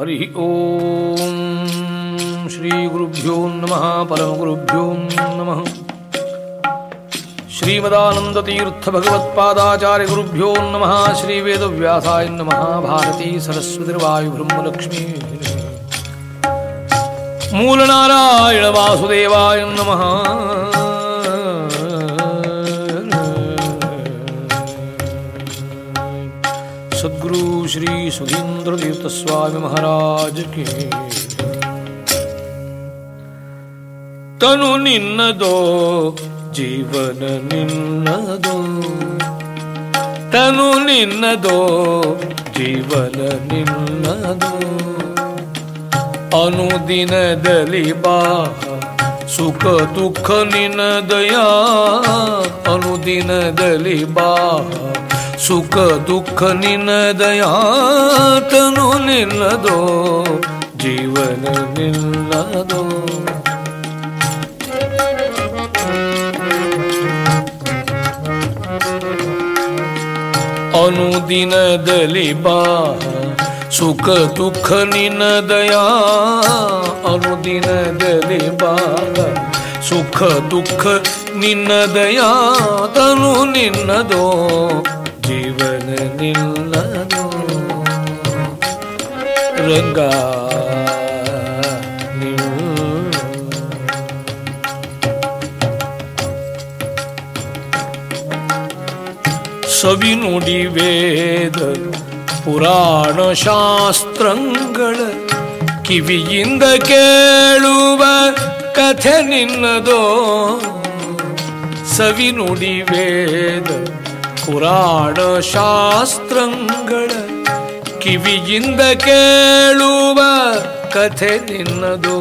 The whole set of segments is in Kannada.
हरिः ॐ श्रीगुरुभ्यो नमः परमगुरुभ्यो नमः। श्रीमदानन्दतीर्थभगवत्पादाचार्यगुरुभ्यो नमः श्रीवेदव्यासाय नमः भारती सरस्वतिर्वायुब्रह्मलक्ष्मी। मूलनारायणवासुदेवाय नमः। ಮೂಲನಾರಾಯಣ ವಾಸುದೇವಾಯ ನಮಃ ಸದ್ಗುರು ಶ್ರೀ ಸುಧೀಂದ್ರ ತೀರ್ಥ ಸ್ವಾಮಿ ಮಹಾರಾಜ ಕೇ ತನು ನಿನ್ನದೋ, ಜೀವನ ನಿನ್ನದೋ. ಅನುದಿನದಲ್ಲಿ ಬಾ ಸುಖ ದುಃಖ ನಿನ್ನ ದಯಾ ಅನುದಿನದಲ್ಲಿ ಬಾ ಸುಖ ದುಃಖ ನಿನ್ನ ದಯಾತನು ನಿನ್ನದೋ, ಜೀವನ ನಿನ್ನದೋ. ಅನುದಿನದಲ್ಲಿ ಬಾ, ಸುಖ ದುಃಖ ನಿನ್ನ ದಯಾ. ಅನುದಿನದಲ್ಲಿ ಬಾ, ಸುಖ ದುಃಖ ನಿನ್ನ ದಯಾ ತನು ನಿನ್ನದೋ ಜೀವನ ನಿಲ್ಲದು ರಂಗ ಸವಿ ನುಡಿ ವೇದ ಪುರಾಣ ಶಾಸ್ತ್ರಗಳ ಕಿವಿಯಿಂದ ಕೇಳುವ ಕಥೆ ನಿನ್ನದೋ. ಸವಿ ನುಡಿ ವೇದ ಪುರಾಣ ಶಾಸ್ತ್ರಗಳ ಕಿವಿಯಿಂದ ಕೇಳುವ ಕಥೆ ನಿನ್ನದು.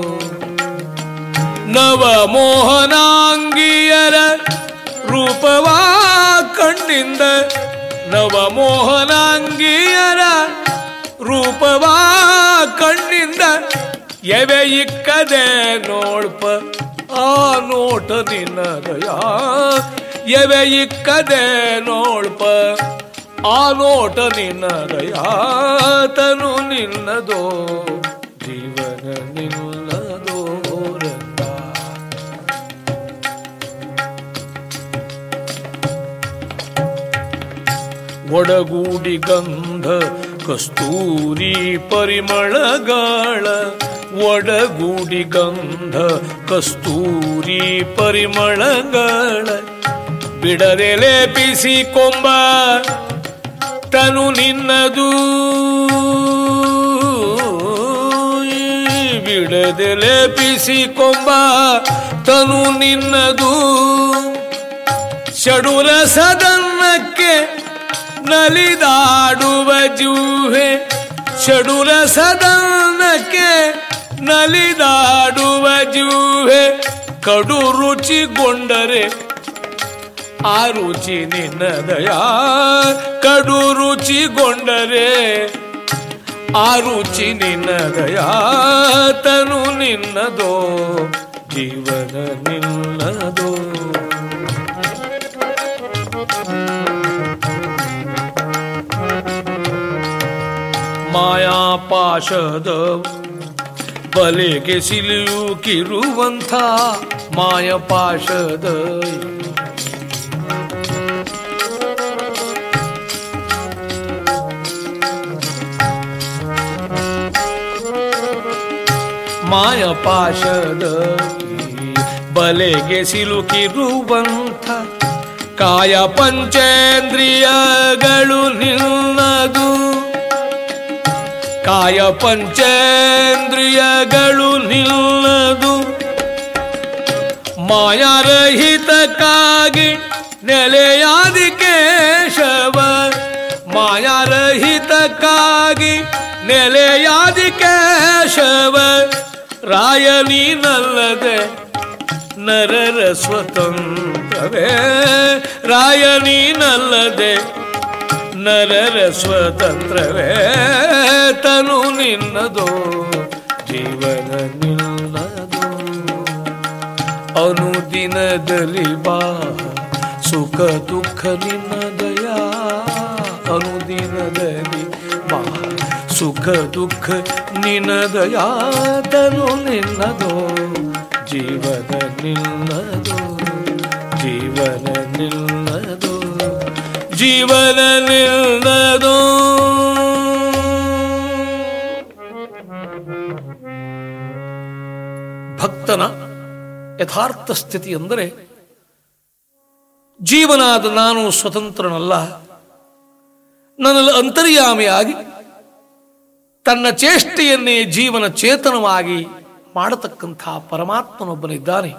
ನವ ಮೋಹನಾಂಗಿಯರ ರೂಪವಾ ಕಣ್ಣಿಂದ ನವ ಮೋಹನಾಂಗಿಯರ ರೂಪವಾ ಕಣ್ಣಿಂದ ಎವೆ ಇಕ್ಕದೆ ನೋಡ್ಪ ಆ ನೋಟ ನಿನ್ನ ದಯಾ ಎವೆ ಇಕ್ಕದೆ ನೋಡ್ಪ ಆ ನೋಟ ನಿನ್ನ ದಯಾತನು ನಿನ್ನದೋ? ಜೀವನ ನಿನ್ನದೋ ರಂಗ ಒಡಗೂಡಿ ಗಂಧ, ಕಸ್ತೂರಿ ಪರಿಮಳಗಳ. ಒಡಗೂಡಿ ಗಂಧ, ಕಸ್ತೂರಿ ಪರಿಮಳಗಾಳ. ಬಿಡದೆ ಲೇಪಿಸಿ ಕೊಂಬ, ತನು ನಿನ್ನದು. ಬಿಡದೆ ಲೇಪಿಸಿ ಕೊಂಬ, ತನು ನಿನ್ನದು. ಷಡುರ ಸದನ್ನಕ್ಕೆ ನಲಿದಾಡುವ ಜೂಹೆ ಷಡುರ ಸದನಕ್ಕೆ ನಲಿದಾಡುವ ಜೂಹೆ, ಕಡು ರುಚಿಗೊಂಡರೆ ಆ ರುಚಿ ನಿನ್ನ ದಯಾ, ಕಡು ರುಚಿಗೊಂಡರೆ ಆ ರುಚಿ ನಿನ್ನ ದಯಾ, ತನು ನಿನ್ನದೋ, ಜೀವನ ನಿನ್ನದೋ. ಮಾಯಾಪಾಶದ ಬಲೆಗೆ ಸಿಲುಕಿರುವಂಥ ಮಾಯಪಾಶದ ಮಾಯಪಾಶದ ಬಲೆಗೆ ಸಿಲುಕಿರುವಂಥ ಕಾಯ ಪಂಚೇಂದ್ರಿಯಗಳು ನಿಲ್ಲದು ಕಾಯ ಪಂಚೇಂದ್ರಿಯಗಳು ನಿಲ್ಲದು ಮಾಯಾರಹಿತಕ್ಕಾಗಿ ನೆಲೆಯಾದಿ ಕೇಶವ, ಮಾಯಾರಹಿತಕ್ಕಾಗಿ ನೆಲೆಯಾದಿ ಕೇಶವ. ರಾಯನೀನಲ್ಲದೆ ನರರ ಸ್ವತಂತ್ರವೇ? ರಾಯ ನೀನಲ್ಲದೆ ನರರ ಸ್ವತಂತ್ರವೇ? ತನು ನಿನ್ನದು, ಜೀವನ ನಿನ್ನದು. ಅನುದಿನದಲ್ಲಿ ಬಾ ಸುಖ ದುಃಖ ನಿನ್ನ ದಯಾ ದುಃಖ ನಿನದಯಾತನು ನಿನ್ನದೋ, ಜೀವನ ನಿನ್ನದೋ ಜೀವನ ನಿನ್ನದೋ ಜೀವನ ನಿನ್ನದೋ. ಭಕ್ತನ ಯಥಾರ್ಥ ಸ್ಥಿತಿ ಅಂದರೆ, ಜೀವನಾದ ನಾನು ಸ್ವತಂತ್ರನಲ್ಲ, ನನ್ನಲ್ಲಿ ಅಂತರ್ಯಾಮಿಯಾಗಿ ತನ್ನ ಚೇಷ್ಟೆಯನ್ನೇ ಜೀವನ ಚೇತನವಾಗಿ ಮಾಡತಕ್ಕಂಥ ಪರಮಾತ್ಮನೊಬ್ಬನಿದ್ದಾನೆ.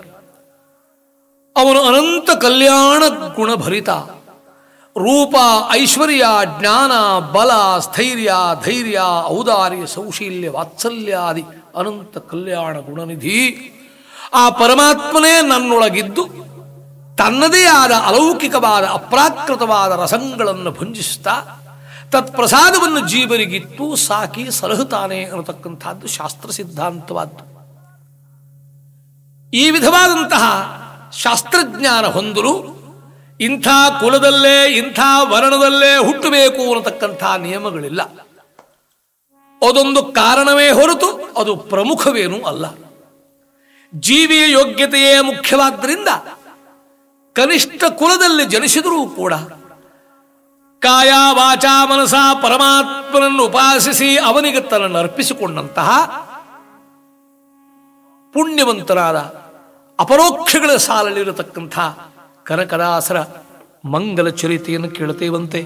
ಅವನು ಅನಂತ ಕಲ್ಯಾಣ ಗುಣಭರಿತ. ರೂಪ, ಐಶ್ವರ್ಯ, ಜ್ಞಾನ, ಬಲ, ಸ್ಥೈರ್ಯ, ಧೈರ್ಯ, ಔದಾರ್ಯ, ಸೌಶೀಲ್ಯ ವಾತ್ಸಲ್ಯಾದಿ ಅನಂತ ಕಲ್ಯಾಣ ಗುಣನಿಧಿ. ಆ ಪರಮಾತ್ಮನೇ ನನ್ನೊಳಗಿದ್ದು ತನ್ನದೇ ಆದ ಅಲೌಕಿಕವಾದ ಅಪ್ರಾಕೃತವಾದ ರಸಗಳನ್ನು ಭುಂಜಿಸ್ತಾ ತತ್ಪ್ರಸಾದವನ್ನು ಜೀವರಿಗಿತ್ತು ಸಾಕಿ ಸಲಹುತ್ತಾನೆ ಅನ್ನತಕ್ಕಂಥದ್ದು ಶಾಸ್ತ್ರ ಸಿದ್ಧಾಂತವಾದ್ದು. ಈ ವಿಧವಾದಂತಹ ಶಾಸ್ತ್ರಜ್ಞಾನ ಹೊಂದಲು ಇಂಥ ಕುಲದಲ್ಲೇ, ಇಂಥ ವರ್ಣದಲ್ಲೇ ಹುಟ್ಟಬೇಕು ಅನ್ನತಕ್ಕಂಥ ನಿಯಮಗಳಿಲ್ಲ. ಅದೊಂದು ಕಾರಣವೇ ಹೊರತು ಅದು ಪ್ರಮುಖವೇನೂ ಅಲ್ಲ. ಜೀವಿಯ ಯೋಗ್ಯತೆಯೇ ಮುಖ್ಯವಾದ್ದರಿಂದ ಕನಿಷ್ಠ ಕುಲದಲ್ಲಿ ಜನಿಸಿದರೂ ಕೂಡ ಕಾಯ ವಾಚ ಮನಸ ಪರಮಾತ್ಮನನ್ನು ಉಪಾಸಿಸಿ ಅವನಿಗೆ ತನ್ನನ್ನು ಅರ್ಪಿಸಿಕೊಂಡಂತಹ ಪುಣ್ಯವಂತರಾದ ಅಪರೋಕ್ಷಗಳ ಸಾಲಲ್ಲಿರತಕ್ಕಂಥ ಕನಕದಾಸರ ಮಂಗಲ ಚರಿತೆಯನ್ನು ಕೇಳುತ್ತೇವಂತೆ.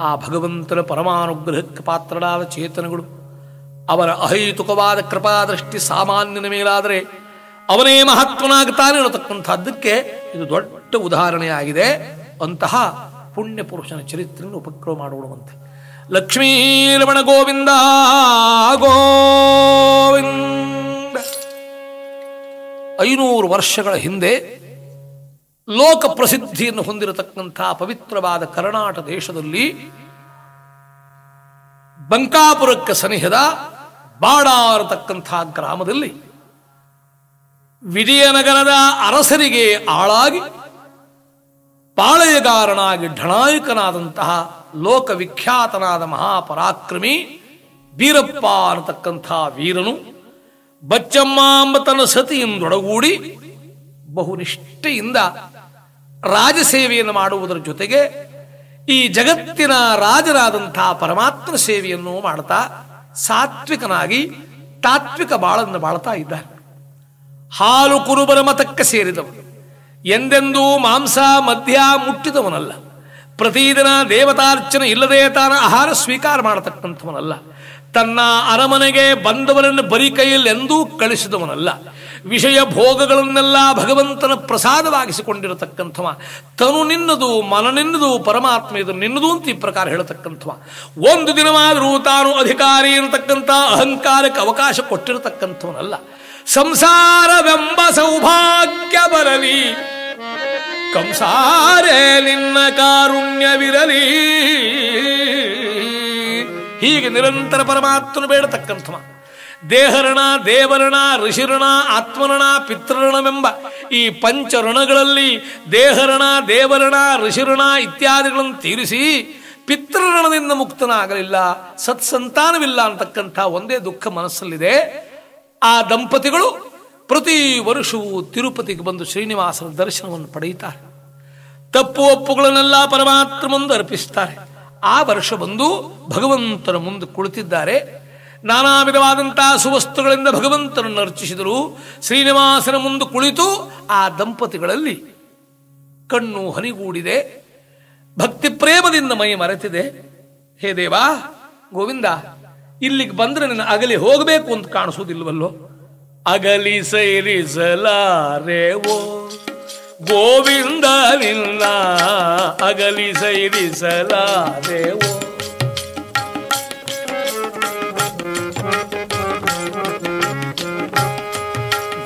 ಆ ಭಗವಂತನ ಪರಮಾನುಗ್ರಹಕ್ಕೆ ಪಾತ್ರರಾದ ಚೇತನಗಳು, ಅವರ ಅಹೈತುಕವಾದ ಕೃಪಾದೃಷ್ಟಿ ಸಾಮಾನ್ಯನ ಮೇಲಾದರೆ ಅವನೇ ಮಹತ್ವನಾಗುತ್ತಾನೆ ಅನ್ನತಕ್ಕಂಥದ್ದಕ್ಕೆ ಇದು ದೊಡ್ಡ ಉದಾಹರಣೆಯಾಗಿದೆ. ಅಂತಹ ಪುಣ್ಯ ಪುರುಷನ ಚರಿತ್ರೆಯನ್ನು ಉಪಕ್ರಮ ಮಾಡುವಂತೆ ಲಕ್ಷ್ಮೀ ರಮಣ ಗೋವಿಂದ ಗೋವಿಂದ. ಐನೂರು ವರ್ಷಗಳ ಹಿಂದೆ ಲೋಕ ಪ್ರಸಿದ್ಧಿಯನ್ನು ಹೊಂದಿರತಕ್ಕಂಥ ಪವಿತ್ರವಾದ ಕರ್ನಾಟಕ ದೇಶದಲ್ಲಿ ಬಂಕಾಪುರಕ್ಕೆ ಸನಿಹದ ಬಾಡಾರತಕ್ಕಂಥ ಗ್ರಾಮದಲ್ಲಿ ವಿಜಯನಗರದ ಅರಸರಿಗೆ ಆಳಾಗಿ ಪಾಳೆಯಗಾರನಾಗಿ ಢಣಾಯಕನಾದಂತಹ ಲೋಕವಿಖ್ಯಾತನಾದ ಮಹಾಪರಾಕ್ರಮಿ ವೀರಪ್ಪ ಅನ್ನತಕ್ಕಂಥ ವೀರನು ಬಚ್ಚಮ್ಮ ಅಂಬತನ ಸತಿಯಿಂದೊಡಗೂಡಿ ಬಹುನಿಷ್ಠೆಯಿಂದ ರಾಜಸೇವೆಯನ್ನು ಮಾಡುವುದರ ಜೊತೆಗೆ ಈ ಜಗತ್ತಿನ ರಾಜರಾದಂತಹ ಪರಮಾತ್ಮ ಸೇವೆಯನ್ನು ಮಾಡ್ತಾ ಸಾತ್ವಿಕನಾಗಿ ತಾತ್ವಿಕ ಬಾಳನ್ನು ಬಾಳ್ತಾ ಇದ್ದಾರೆ ಹಾಲು ಕುರುಬರ ಮತಕ್ಕೆ ಸೇರಿದವನು. ಎಂದೆಂದೂ ಮಾಂಸ, ಮದ್ಯ ಮುಟ್ಟಿದವನಲ್ಲ. ಪ್ರತಿದಿನ ದೇವತಾರ್ಚನೆ ಇಲ್ಲದೆ ತಾನ ಆಹಾರ ಸ್ವೀಕಾರ ಮಾಡತಕ್ಕಂಥವನಲ್ಲ. ತನ್ನ ಅರಮನೆಗೆ ಬಂದವರನ್ನು ಬರಿ ಕೈಯಲ್ಲಿ ಎಂದೂ ಕಳಿಸಿದವನಲ್ಲ. ವಿಷಯ ಭೋಗಗಳನ್ನೆಲ್ಲ ಭಗವಂತನ ಪ್ರಸಾದವಾಗಿಸಿಕೊಂಡಿರತಕ್ಕಂಥವ. ತನು ನಿನ್ನದು, ಮನ ನಿನ್ನದು, ಪರಮಾತ್ಮ ಇದು ನಿನ್ನದು ಅಂತ ಈ ಪ್ರಕಾರ ಹೇಳತಕ್ಕಂಥವ. ಒಂದು ದಿನವಾದರೂ ತಾನು ಅಧಿಕಾರಿ ಇರತಕ್ಕಂಥ ಅಹಂಕಾರಕ್ಕೆ ಅವಕಾಶ ಕೊಟ್ಟಿರತಕ್ಕಂಥವನಲ್ಲ. ಸಂಸಾರವೆಂಬ ಸೌಭಾಗ್ಯ ಬರಲಿ. ಕಂಸಾರೇ ನಿನ್ನ ಕಾರುಣ್ಯವಿರಲಿ. ಹೀಗೆ ನಿರಂತರ ಪರಮಾತ್ಮನು ಬೇಡತಕ್ಕಂಥ ದೇಹರಣ, ದೇವರಣ ಋಷಿಋಣ ಆತ್ಮರಣ ಪಿತೃಋಣವೆಂಬ ಈ ಪಂಚ ಋಣಗಳಲ್ಲಿ ದೇಹರಣ, ದೇವರಣ ಋಷಿಋಣ ಇತ್ಯಾದಿಗಳನ್ನು ತೀರಿಸಿ ಪಿತೃಋಣದಿಂದ ಮುಕ್ತನಾಗಲಿಲ್ಲ, ಸತ್ಸಂತಾನವಿಲ್ಲ ಅಂತಕ್ಕಂಥ ಒಂದೇ ದುಃಖ ಮನಸ್ಸಲ್ಲಿದೆ. ಆ ದಂಪತಿಗಳು ಪ್ರತಿ ವರ್ಷವೂ ತಿರುಪತಿಗೆ ಬಂದು ಶ್ರೀನಿವಾಸನ ದರ್ಶನವನ್ನು ಪಡೆಯುತ್ತಾರೆ. ತಪ್ಪು ಒಪ್ಪುಗಳನ್ನೆಲ್ಲ ಪರಮಾತ್ಮ ಮುಂದೆ ಅರ್ಪಿಸ್ತಾರೆ ಆ ವರ್ಷ ಬಂದು ಭಗವಂತನ ಮುಂದೆ ಕುಳಿತಿದ್ದಾರೆ. ನಾನಾ ವಿಧವಾದಂತಹ ಸುವಸ್ತುಗಳಿಂದ ಭಗವಂತನನ್ನು ಅರ್ಚಿಸಿದರು ಶ್ರೀನಿವಾಸನ ಮುಂದೆ ಕುಳಿತು ಆ ದಂಪತಿಗಳಲ್ಲಿ ಕಣ್ಣು ಹನಿಗೂಡಿದೆ. ಭಕ್ತಿ ಪ್ರೇಮದಿಂದ ಮೈ ಮರೆತಿದೆ. ಹೇ ದೇವಾ, ಗೋವಿಂದ ಇಲ್ಲಿಗೆ ಬಂದ್ರೆ ನಿನ್ನ ಅಗಲಿ ಹೋಗಬೇಕು ಅಂತ ಕಾಣಿಸೋದಿಲ್ವಲ್ಲೋ? ಅಗಲಿ ಸೈರಿಸಲಾರೆವೋ ಗೋವಿಂದ ನಿನ್ನ ಅಗಲಿ ಸೈರಿಸಲಾರೆವೋ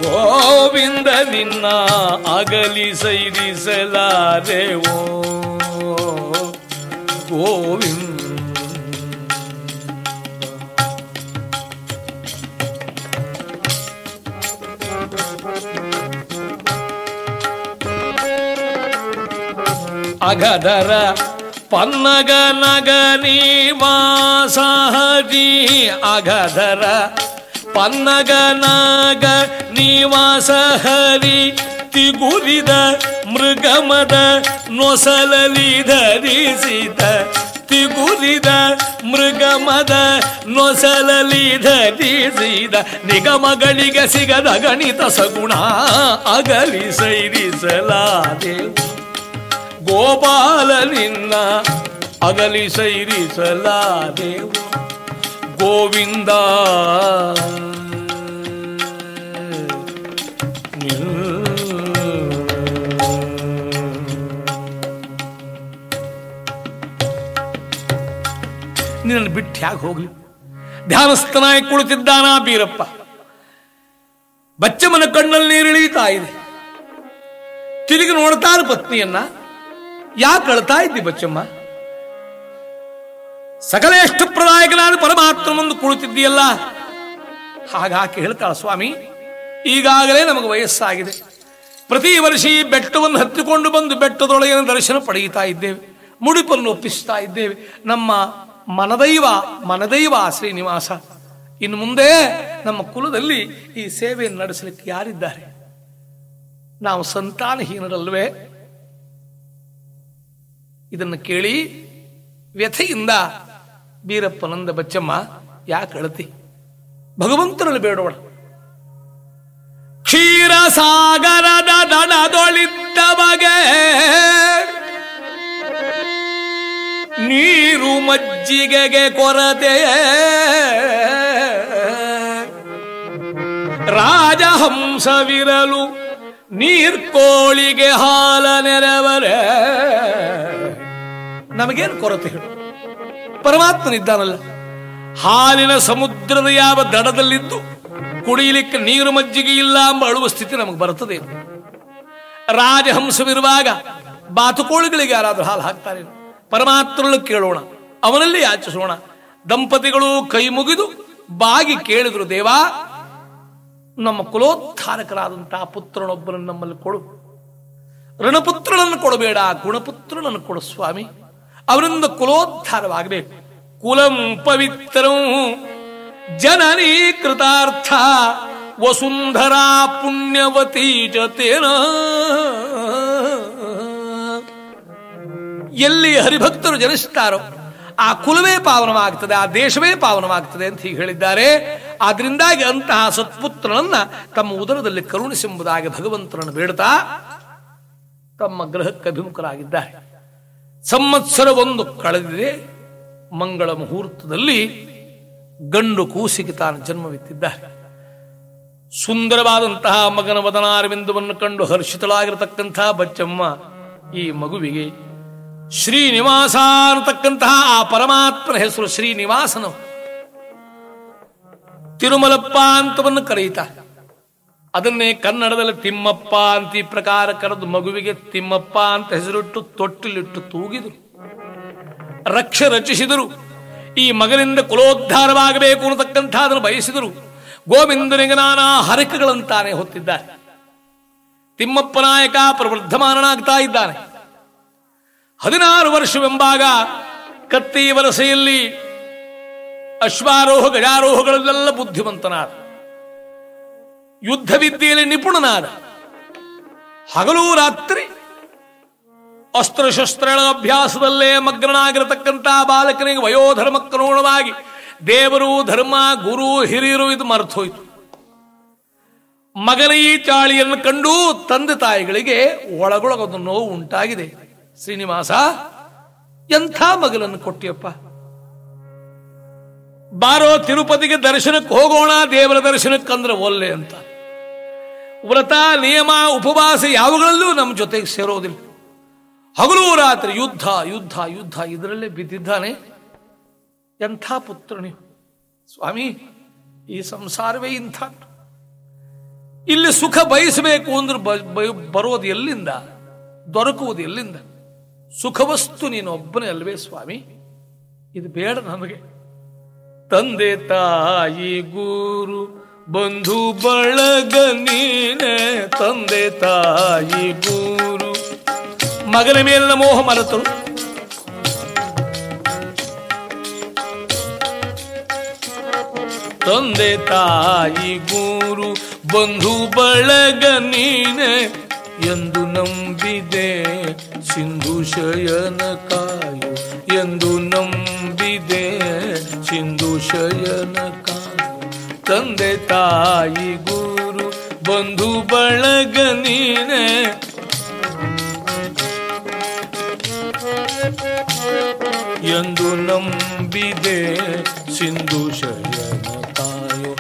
ಗೋವಿಂದ ನಿನ್ನ ಅಗಲಿ ಸೈರಿಸಲಾರೆವೋ ಗೋವಿಂದ ಅಗದರ ಪನ್ನಗ ನಗ ನಿವಾಸ ಪನ್ನಗನಗ ಅಗಧರ ಪನ್ನಗನಾಗ ನಿವಾಸ ಹರಿ ತಿಗುರಿದ ಮೃಗಮದ ನೊಸಲಲಿ ಧರಿಸಿದ ತಿಗುರಿದ ಮೃಗಮದ ನೊಸಲಲಿ ಧರಿಸಿದ ನಿಗಮಗಳಿಗೆ ಸಿಗದ ಗಣಿತ ಸಗುಣ ಅಗಲಿ ಸೈರಿಸಲಾದೆ ಗೋಪಾಲ ನಿನ್ನ ಅಗಲಿ ಸೈರಿಸಲಾದೆವು ಗೋವಿಂದ. ನಿನ್ನನ್ನು ಬಿಟ್ಟು ಯಾಕೆ ಹೋಗ್ಲಿ? ಧ್ಯಾನಸ್ಥನಾಗಿ ಕುಳಿತಿದ್ದಾನ ಬೀರಪ್ಪ? ಬಚ್ಚಮನ ಕಣ್ಣಲ್ಲಿ ನೀರಿಳಿತಾ ಇದೆ. ತಿರುಗಿ ನೋಡ್ತಾರೆ ಪತ್ನಿಯನ್ನ. ಯಾಕೆ ಅಳ್ತಾ ಇದ್ದಿ ಬಚ್ಚಮ್ಮ? ಸಕಲ ಎಷ್ಟು ಪ್ರದಾಯಕನಾದ ಪರಮಾತ್ಮ ಮುಂದೆ ಕುಳಿತಿದ್ದೀಯಲ್ಲ? ಹಾಗಾಕೆ ಹೇಳ್ತಾಳ, ಸ್ವಾಮಿ, ಈಗಾಗಲೇ ನಮಗೆ ವಯಸ್ಸಾಗಿದೆ. ಪ್ರತಿ ವರ್ಷ ಈ ಬೆಟ್ಟವನ್ನು ಹತ್ತಿಕೊಂಡು ಬಂದು ಬೆಟ್ಟದೊಳಗಿನ ದರ್ಶನ ಪಡೆಯುತ್ತಾ ಇದ್ದೇವೆ. ಮುಡಿಪನ್ನು ಒಪ್ಪಿಸ್ತಾ ಇದ್ದೇವೆ. ನಮ್ಮ ಮನದೈವ ಮನದೈವ ಶ್ರೀನಿವಾಸ, ಇನ್ನು ಮುಂದೆ ನಮ್ಮ ಕುಲದಲ್ಲಿ ಈ ಸೇವೆಯನ್ನು ನಡೆಸಲಿಕ್ಕೆ ಯಾರಿದ್ದಾರೆ? ನಾವು ಸಂತಾನಹೀನರಲ್ವೇ? ಇದನ್ನು ಕೇಳಿ ವ್ಯಥೆಯಿಂದ ಬೀರಪ್ಪನಂದ ಬಚ್ಚಮ್ಮ ಯಾಕೆ ಅಳತಿ ಭಗವಂತನಲ್ಲಿ ಬೇಡೋಣ ಕ್ಷೀರ ಸಾಗರದ ದಡದೊಳಿದ್ದ ಬಗೆ ನೀರು ಮಜ್ಜಿಗೆಗೆ ಕೊರತೆ. ರಾಜಹಂಸವಿರಲು ನೀರ್ಕೋಳಿಗೆ ಹಾಲ ನೆರವರೆ. ನಮಗೇನು ಕೊರತೆ ಹೇಳು? ಪರಮಾತ್ಮನಿದ್ದಾನಲ್ಲ ಹಾಲಿನ ಸಮುದ್ರದ ಯಾವ ದಡದಲ್ಲಿದ್ದು ಕುಡಿಯಲಿಕ್ಕೆ ನೀರು ಮಜ್ಜಿಗೆ ಇಲ್ಲ ಎಂಬ ಅಳುವ ಸ್ಥಿತಿ ನಮಗೆ ಬರುತ್ತದೆ ರಾಜಹಂಸವಿರುವಾಗ ಬಾತುಕೋಳಿಗಳಿಗೆ ಯಾರಾದರೂ ಹಾಲು ಹಾಕ್ತಾರೆ ಪರಮಾತ್ಮನಲ್ಲಿ ಕೇಳೋಣ, ಅವನಲ್ಲಿ ಯಾಚಿಸೋಣ. ದಂಪತಿಗಳು ಕೈ ಮುಗಿದು ಬಾಗಿ ಕೇಳಿದ್ರು, ದೇವಾ, ನಮ್ಮ ಕುಲೋತ್ಥಾರಕರಾದಂತಹ ಪುತ್ರನೊಬ್ಬರನ್ನು ನಮ್ಮಲ್ಲಿ ಕೊಡು. ಋಣಪುತ್ರನನ್ನು ಕೊಡಬೇಡ, ಗುಣಪುತ್ರನನ್ನು ಕೊಡು ಸ್ವಾಮಿ. ಅವರಿಂದ ಕುಲೋದ್ಧಾರವಾಗಬೇಕು. ಕುಲಂ ಪವಿತ್ರಂ ಜನನೀ ಕೃತಾರ್ಥ ವಸುಂಧರಾ ಪುಣ್ಯವತಿ ಜತೇನ. ಎಲ್ಲಿ ಹರಿಭಕ್ತರು ಜನಿಸ್ತಾರೋ ಆ ಕುಲವೇ ಪಾವನವಾಗ್ತದೆ, ಆ ದೇಶವೇ ಪಾವನವಾಗ್ತದೆ ಅಂತ ಹೀಗೆ ಹೇಳಿದ್ದಾರೆ. ಆದ್ರಿಂದಾಗಿ ಅಂತಹ ಸತ್ಪುತ್ರನನ್ನ ತಮ್ಮ ಉದರದಲ್ಲಿ ಕರುಣಿಸೆಂಬುದಾಗಿ ಭಗವಂತನನ್ನು ಬೇಡ್ತಾ ತಮ್ಮ ಗ್ರಹಕ್ಕೆ ಅಭಿಮುಖರಾಗಿದ್ದಾರೆ. ಸಂವತ್ಸರ ಒಂದು ಕಳೆದಿದೆ. ಮಂಗಳ ಮುಹೂರ್ತದಲ್ಲಿ ಗಂಡು ಕೂಸಿಗೆ ತಾನು ಜನ್ಮವಿತ್ತಿದ್ದಾರೆ ಸುಂದರವಾದಂತಹ ಮಗನ ವದನಾರವಿಂದವನ್ನು ಕಂಡು ಹರ್ಷಿತಳಾಗಿರತಕ್ಕಂತಹ ಬಚ್ಚಮ್ಮ ಈ ಮಗುವಿಗೆ ಶ್ರೀನಿವಾಸ ಅನ್ನತಕ್ಕಂತಹ ಆ ಪರಮಾತ್ಮನ ಹೆಸರು ಶ್ರೀನಿವಾಸನು ತಿರುಮಲಪ್ಪ ಅಂತವನ್ನು ಕರೆಯುತ್ತಾರೆ ಅದನ್ನೇ ಕನ್ನಡದಲ್ಲಿ ತಿಮ್ಮಪ್ಪ ಅಂತ ಈ ಪ್ರಕಾರ ಕರೆದು ಮಗುವಿಗೆ ತಿಮ್ಮಪ್ಪ ಅಂತ ಹೆಸರಿಟ್ಟು ತೊಟ್ಟಿಲಿಟ್ಟು ತೂಗಿದರು. ರಕ್ಷ ರಚಿಸಿದರು. ಈ ಮಗನಿಂದ ಕುಲೋದ್ಧಾರವಾಗಬೇಕು ಅನ್ನತಕ್ಕಂಥ ಅದನ್ನು ಬಯಸಿದರು. ಗೋವಿಂದನಿಗೆ ನಾನಾ ಹರಕಗಳಂತಾನೆ ಹೊತ್ತಿದ್ದಾರೆ. ತಿಮ್ಮಪ್ಪ ನಾಯಕ ಪ್ರವರ್ಧಮಾನನಾಗ್ತಾ ಇದ್ದಾನೆ. ಹದಿನಾರು ವರ್ಷವೆಂಬಾಗ ಕತ್ತಿ ವರಸೆಯಲ್ಲಿ ಅಶ್ವಾರೋಹ ಗಜಾರೋಹಗಳಲ್ಲೆಲ್ಲ ಬುದ್ಧಿವಂತನಾದ. ಯುದ್ಧ ವಿದ್ಯೆಯಲ್ಲಿ ನಿಪುಣನಾದ. ಹಗಲು ರಾತ್ರಿ ಅಸ್ತ್ರಶಸ್ತ್ರಗಳ ಅಭ್ಯಾಸದಲ್ಲೇ ಮಗ್ನನಾಗಿರತಕ್ಕಂಥ ಬಾಲಕನಿಗೆ ವಯೋಧರ್ಮಕ್ಕನುಗುಣವಾಗಿ ದೇವರು, ಧರ್ಮ, ಗುರು, ಹಿರಿಯರು ಇದು ಮರೆತೋಯಿತು ಮಗನ ಈ ಚಾಳಿಯನ್ನು ಕಂಡು ತಂದೆ ತಾಯಿಗಳಿಗೆ ಒಳಗೊಳಗೊಂದು ನೋವು ಉಂಟಾಗಿದೆ. ಶ್ರೀನಿವಾಸ, ಎಂಥ ಮಗನನ್ನು ಕೊಟ್ಟಿಯಪ್ಪ? ಬಾರೋ ತಿರುಪತಿಗೆ ದರ್ಶನಕ್ಕೆ ಹೋಗೋಣ, ದೇವರ ದರ್ಶನಕ್ಕಂದ್ರೆ ಒಲ್ಲೆ ಅಂತ. ವ್ರತ, ನಿಯಮ, ಉಪವಾಸ ಯಾವುಗಳಲ್ಲೂ ನಮ್ಮ ಜೊತೆಗೆ ಸೇರೋದಿಲ್ಲ. ಹಗಲು ರಾತ್ರಿ ಯುದ್ಧ ಯುದ್ಧ ಯುದ್ಧ, ಇದರಲ್ಲೇ ಬಿದ್ದಿದ್ದಾನೆ ಎಂಥ ಪುತ್ರ ನೀವು ಸ್ವಾಮಿ, ಈ ಸಂಸಾರವೇ ಇಂಥ. ಇಲ್ಲಿ ಸುಖ ಬಯಸಬೇಕು ಅಂದ್ರೆ ಬರೋದು ಎಲ್ಲಿಂದ? ದೊರಕುವುದು ಎಲ್ಲಿಂದ? ಸುಖವಸ್ತು ನೀನೊಬ್ಬನೇ ಅಲ್ವೇ ಸ್ವಾಮಿ? ಇದು ಬೇಡ ನಮಗೆ ತಂದೆ ತಾಯಿ, ಗುರು ಬಂಧು ಬಳಗ ನೀನೆ ತಂದೆ ತಾಯಿ ಗುರು. ಮಗನ ಮೇಲಿನ ಮೋಹ ಮರೆತರು ತಂದೆ ತಾಯಿ ಗುರು, ಬಂಧು ಬಳಗ ನೀನೆ ಎಂದು ನಂಬಿದೆ. ಸಿಂಧು ಶಯನ ಕಾಯು ಎಂದು ನಂಬಿದೆ. ಸಿಂಧು ಶಯನ ತಂದೆ ತಾಯಿ ಗುರು ಬಂಧು ಬಳಗ ನೀನೆ. ಎಂದು ನಂಬಿದೆ ಸಿಂಧು ಶಯನ ಕಾಯೋ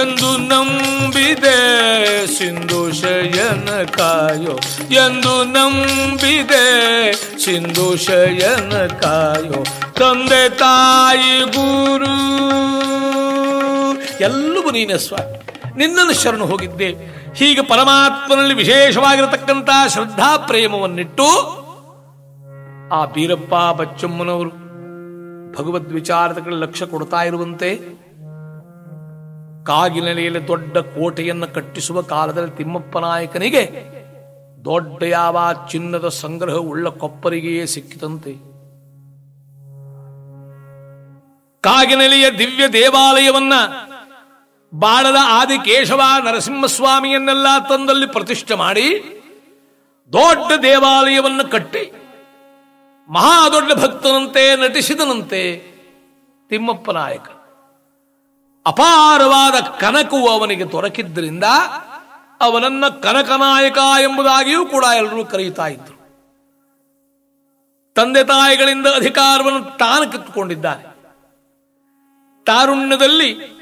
ಎಂದು ನಂಬಿದೆ ಸಿಂಧು ಶಯನ ಕಾಯೋ ಎಂದು ನಂಬಿದೆ ಸಿಂಧು ಶಯನ ಕಾಯೋ ತಂದೆ ತಾಯಿ ಗುರು. ಎಲ್ಲವೂ ನೀನೇ ಸ್ವಾಮಿ ನಿನ್ನನ್ನು ಶರಣು ಹೋಗಿದ್ದೆ. ಹೀಗೆ ಪರಮಾತ್ಮನಲ್ಲಿ ವಿಶೇಷವಾಗಿರತಕ್ಕಂಥ ಶ್ರದ್ಧಾ ಪ್ರೇಮವನ್ನಿಟ್ಟು ಆ ಬೀರಪ್ಪ, ಬಚ್ಚಮ್ಮನವರು ಭಗವದ್ ವಿಚಾರದ ಕಡೆ ಲಕ್ಷ್ಯ ಕೊಡ್ತಾ ಇರುವಂತೆ ಕಾಗಿನೆಲೆಯಲ್ಲಿ ದೊಡ್ಡ ಕೋಟೆಯನ್ನು ಕಟ್ಟಿಸುವ ಕಾಲದಲ್ಲಿ ತಿಮ್ಮಪ್ಪ ನಾಯಕನಿಗೆ ದೊಡ್ಡ ಯಾವ ಚಿನ್ನದ ಸಂಗ್ರಹ ಉಳ್ಳ ಕೊಪ್ಪರಿಗೆಯೇ ಸಿಕ್ಕಿತಂತೆ ಕಾಗಿನೆಲೆಯ ದಿವ್ಯ ದೇವಾಲಯವನ್ನ ಬಾಳದ ಆದಿಕೇಶವ ನರಸಿಂಹಸ್ವಾಮಿಯನ್ನೆಲ್ಲ ತಂದಲ್ಲಿ ಪ್ರತಿಷ್ಠೆ ಮಾಡಿ ದೊಡ್ಡ ದೇವಾಲಯವನ್ನು ಕಟ್ಟಿ ಮಹಾ ದೊಡ್ಡ ಭಕ್ತನಂತೆ ನಟಿಸಿದನಂತೆ ತಿಮ್ಮಪ್ಪ ನಾಯಕ. ಅಪಾರವಾದ ಕನಕವು ಅವನಿಗೆ ದೊರಕಿದ್ದರಿಂದ ಅವನನ್ನ ಕನಕನಾಯಕ ಎಂಬುದಾಗಿಯೂ ಕೂಡ ಎಲ್ಲರೂ ಕರೆಯುತ್ತಾ ಇದ್ರು. ತಂದೆ ತಾಯಿಗಳಿಂದ ಅಧಿಕಾರವನ್ನು ತಾನು ಕಿತ್ತುಕೊಂಡಿದ್ದಾನೆ ತಾರುಣ್ಯದಲ್ಲಿ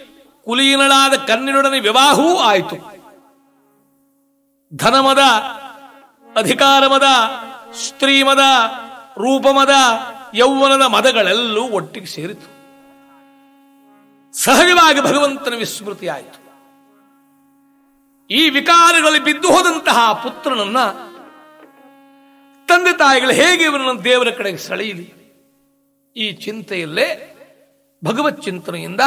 ಕುಲೀನಳಾದ ಕನ್ನಿನೊಡನೆ ವಿವಾಹವೂ ಆಯಿತು. ಧನಮದ, ಅಧಿಕಾರಮದ, ಸ್ತ್ರೀಮದ, ರೂಪಮದ, ಯೌವನದ ಮದಗಳೆಲ್ಲೂ ಒಟ್ಟಿಗೆ ಸೇರಿತು. ಸಹಜವಾಗಿ ಭಗವಂತನ ವಿಸ್ಮೃತಿ ಆಯಿತು. ಈ ವಿಕಾರಗಳಲ್ಲಿ ಬಿದ್ದು ಹೋದಂತಹ ಪುತ್ರನನ್ನ ತಂದೆ ತಾಯಿಗಳು ಹೇಗೆ ಇವನನ್ನು ದೇವರ ಕಡೆಗೆ ಸೆಳೆಯಲಿ? ಈ ಚಿಂತೆಯಲ್ಲೇ ಭಗವತ್ ಚಿಂತನೆಯಿಂದ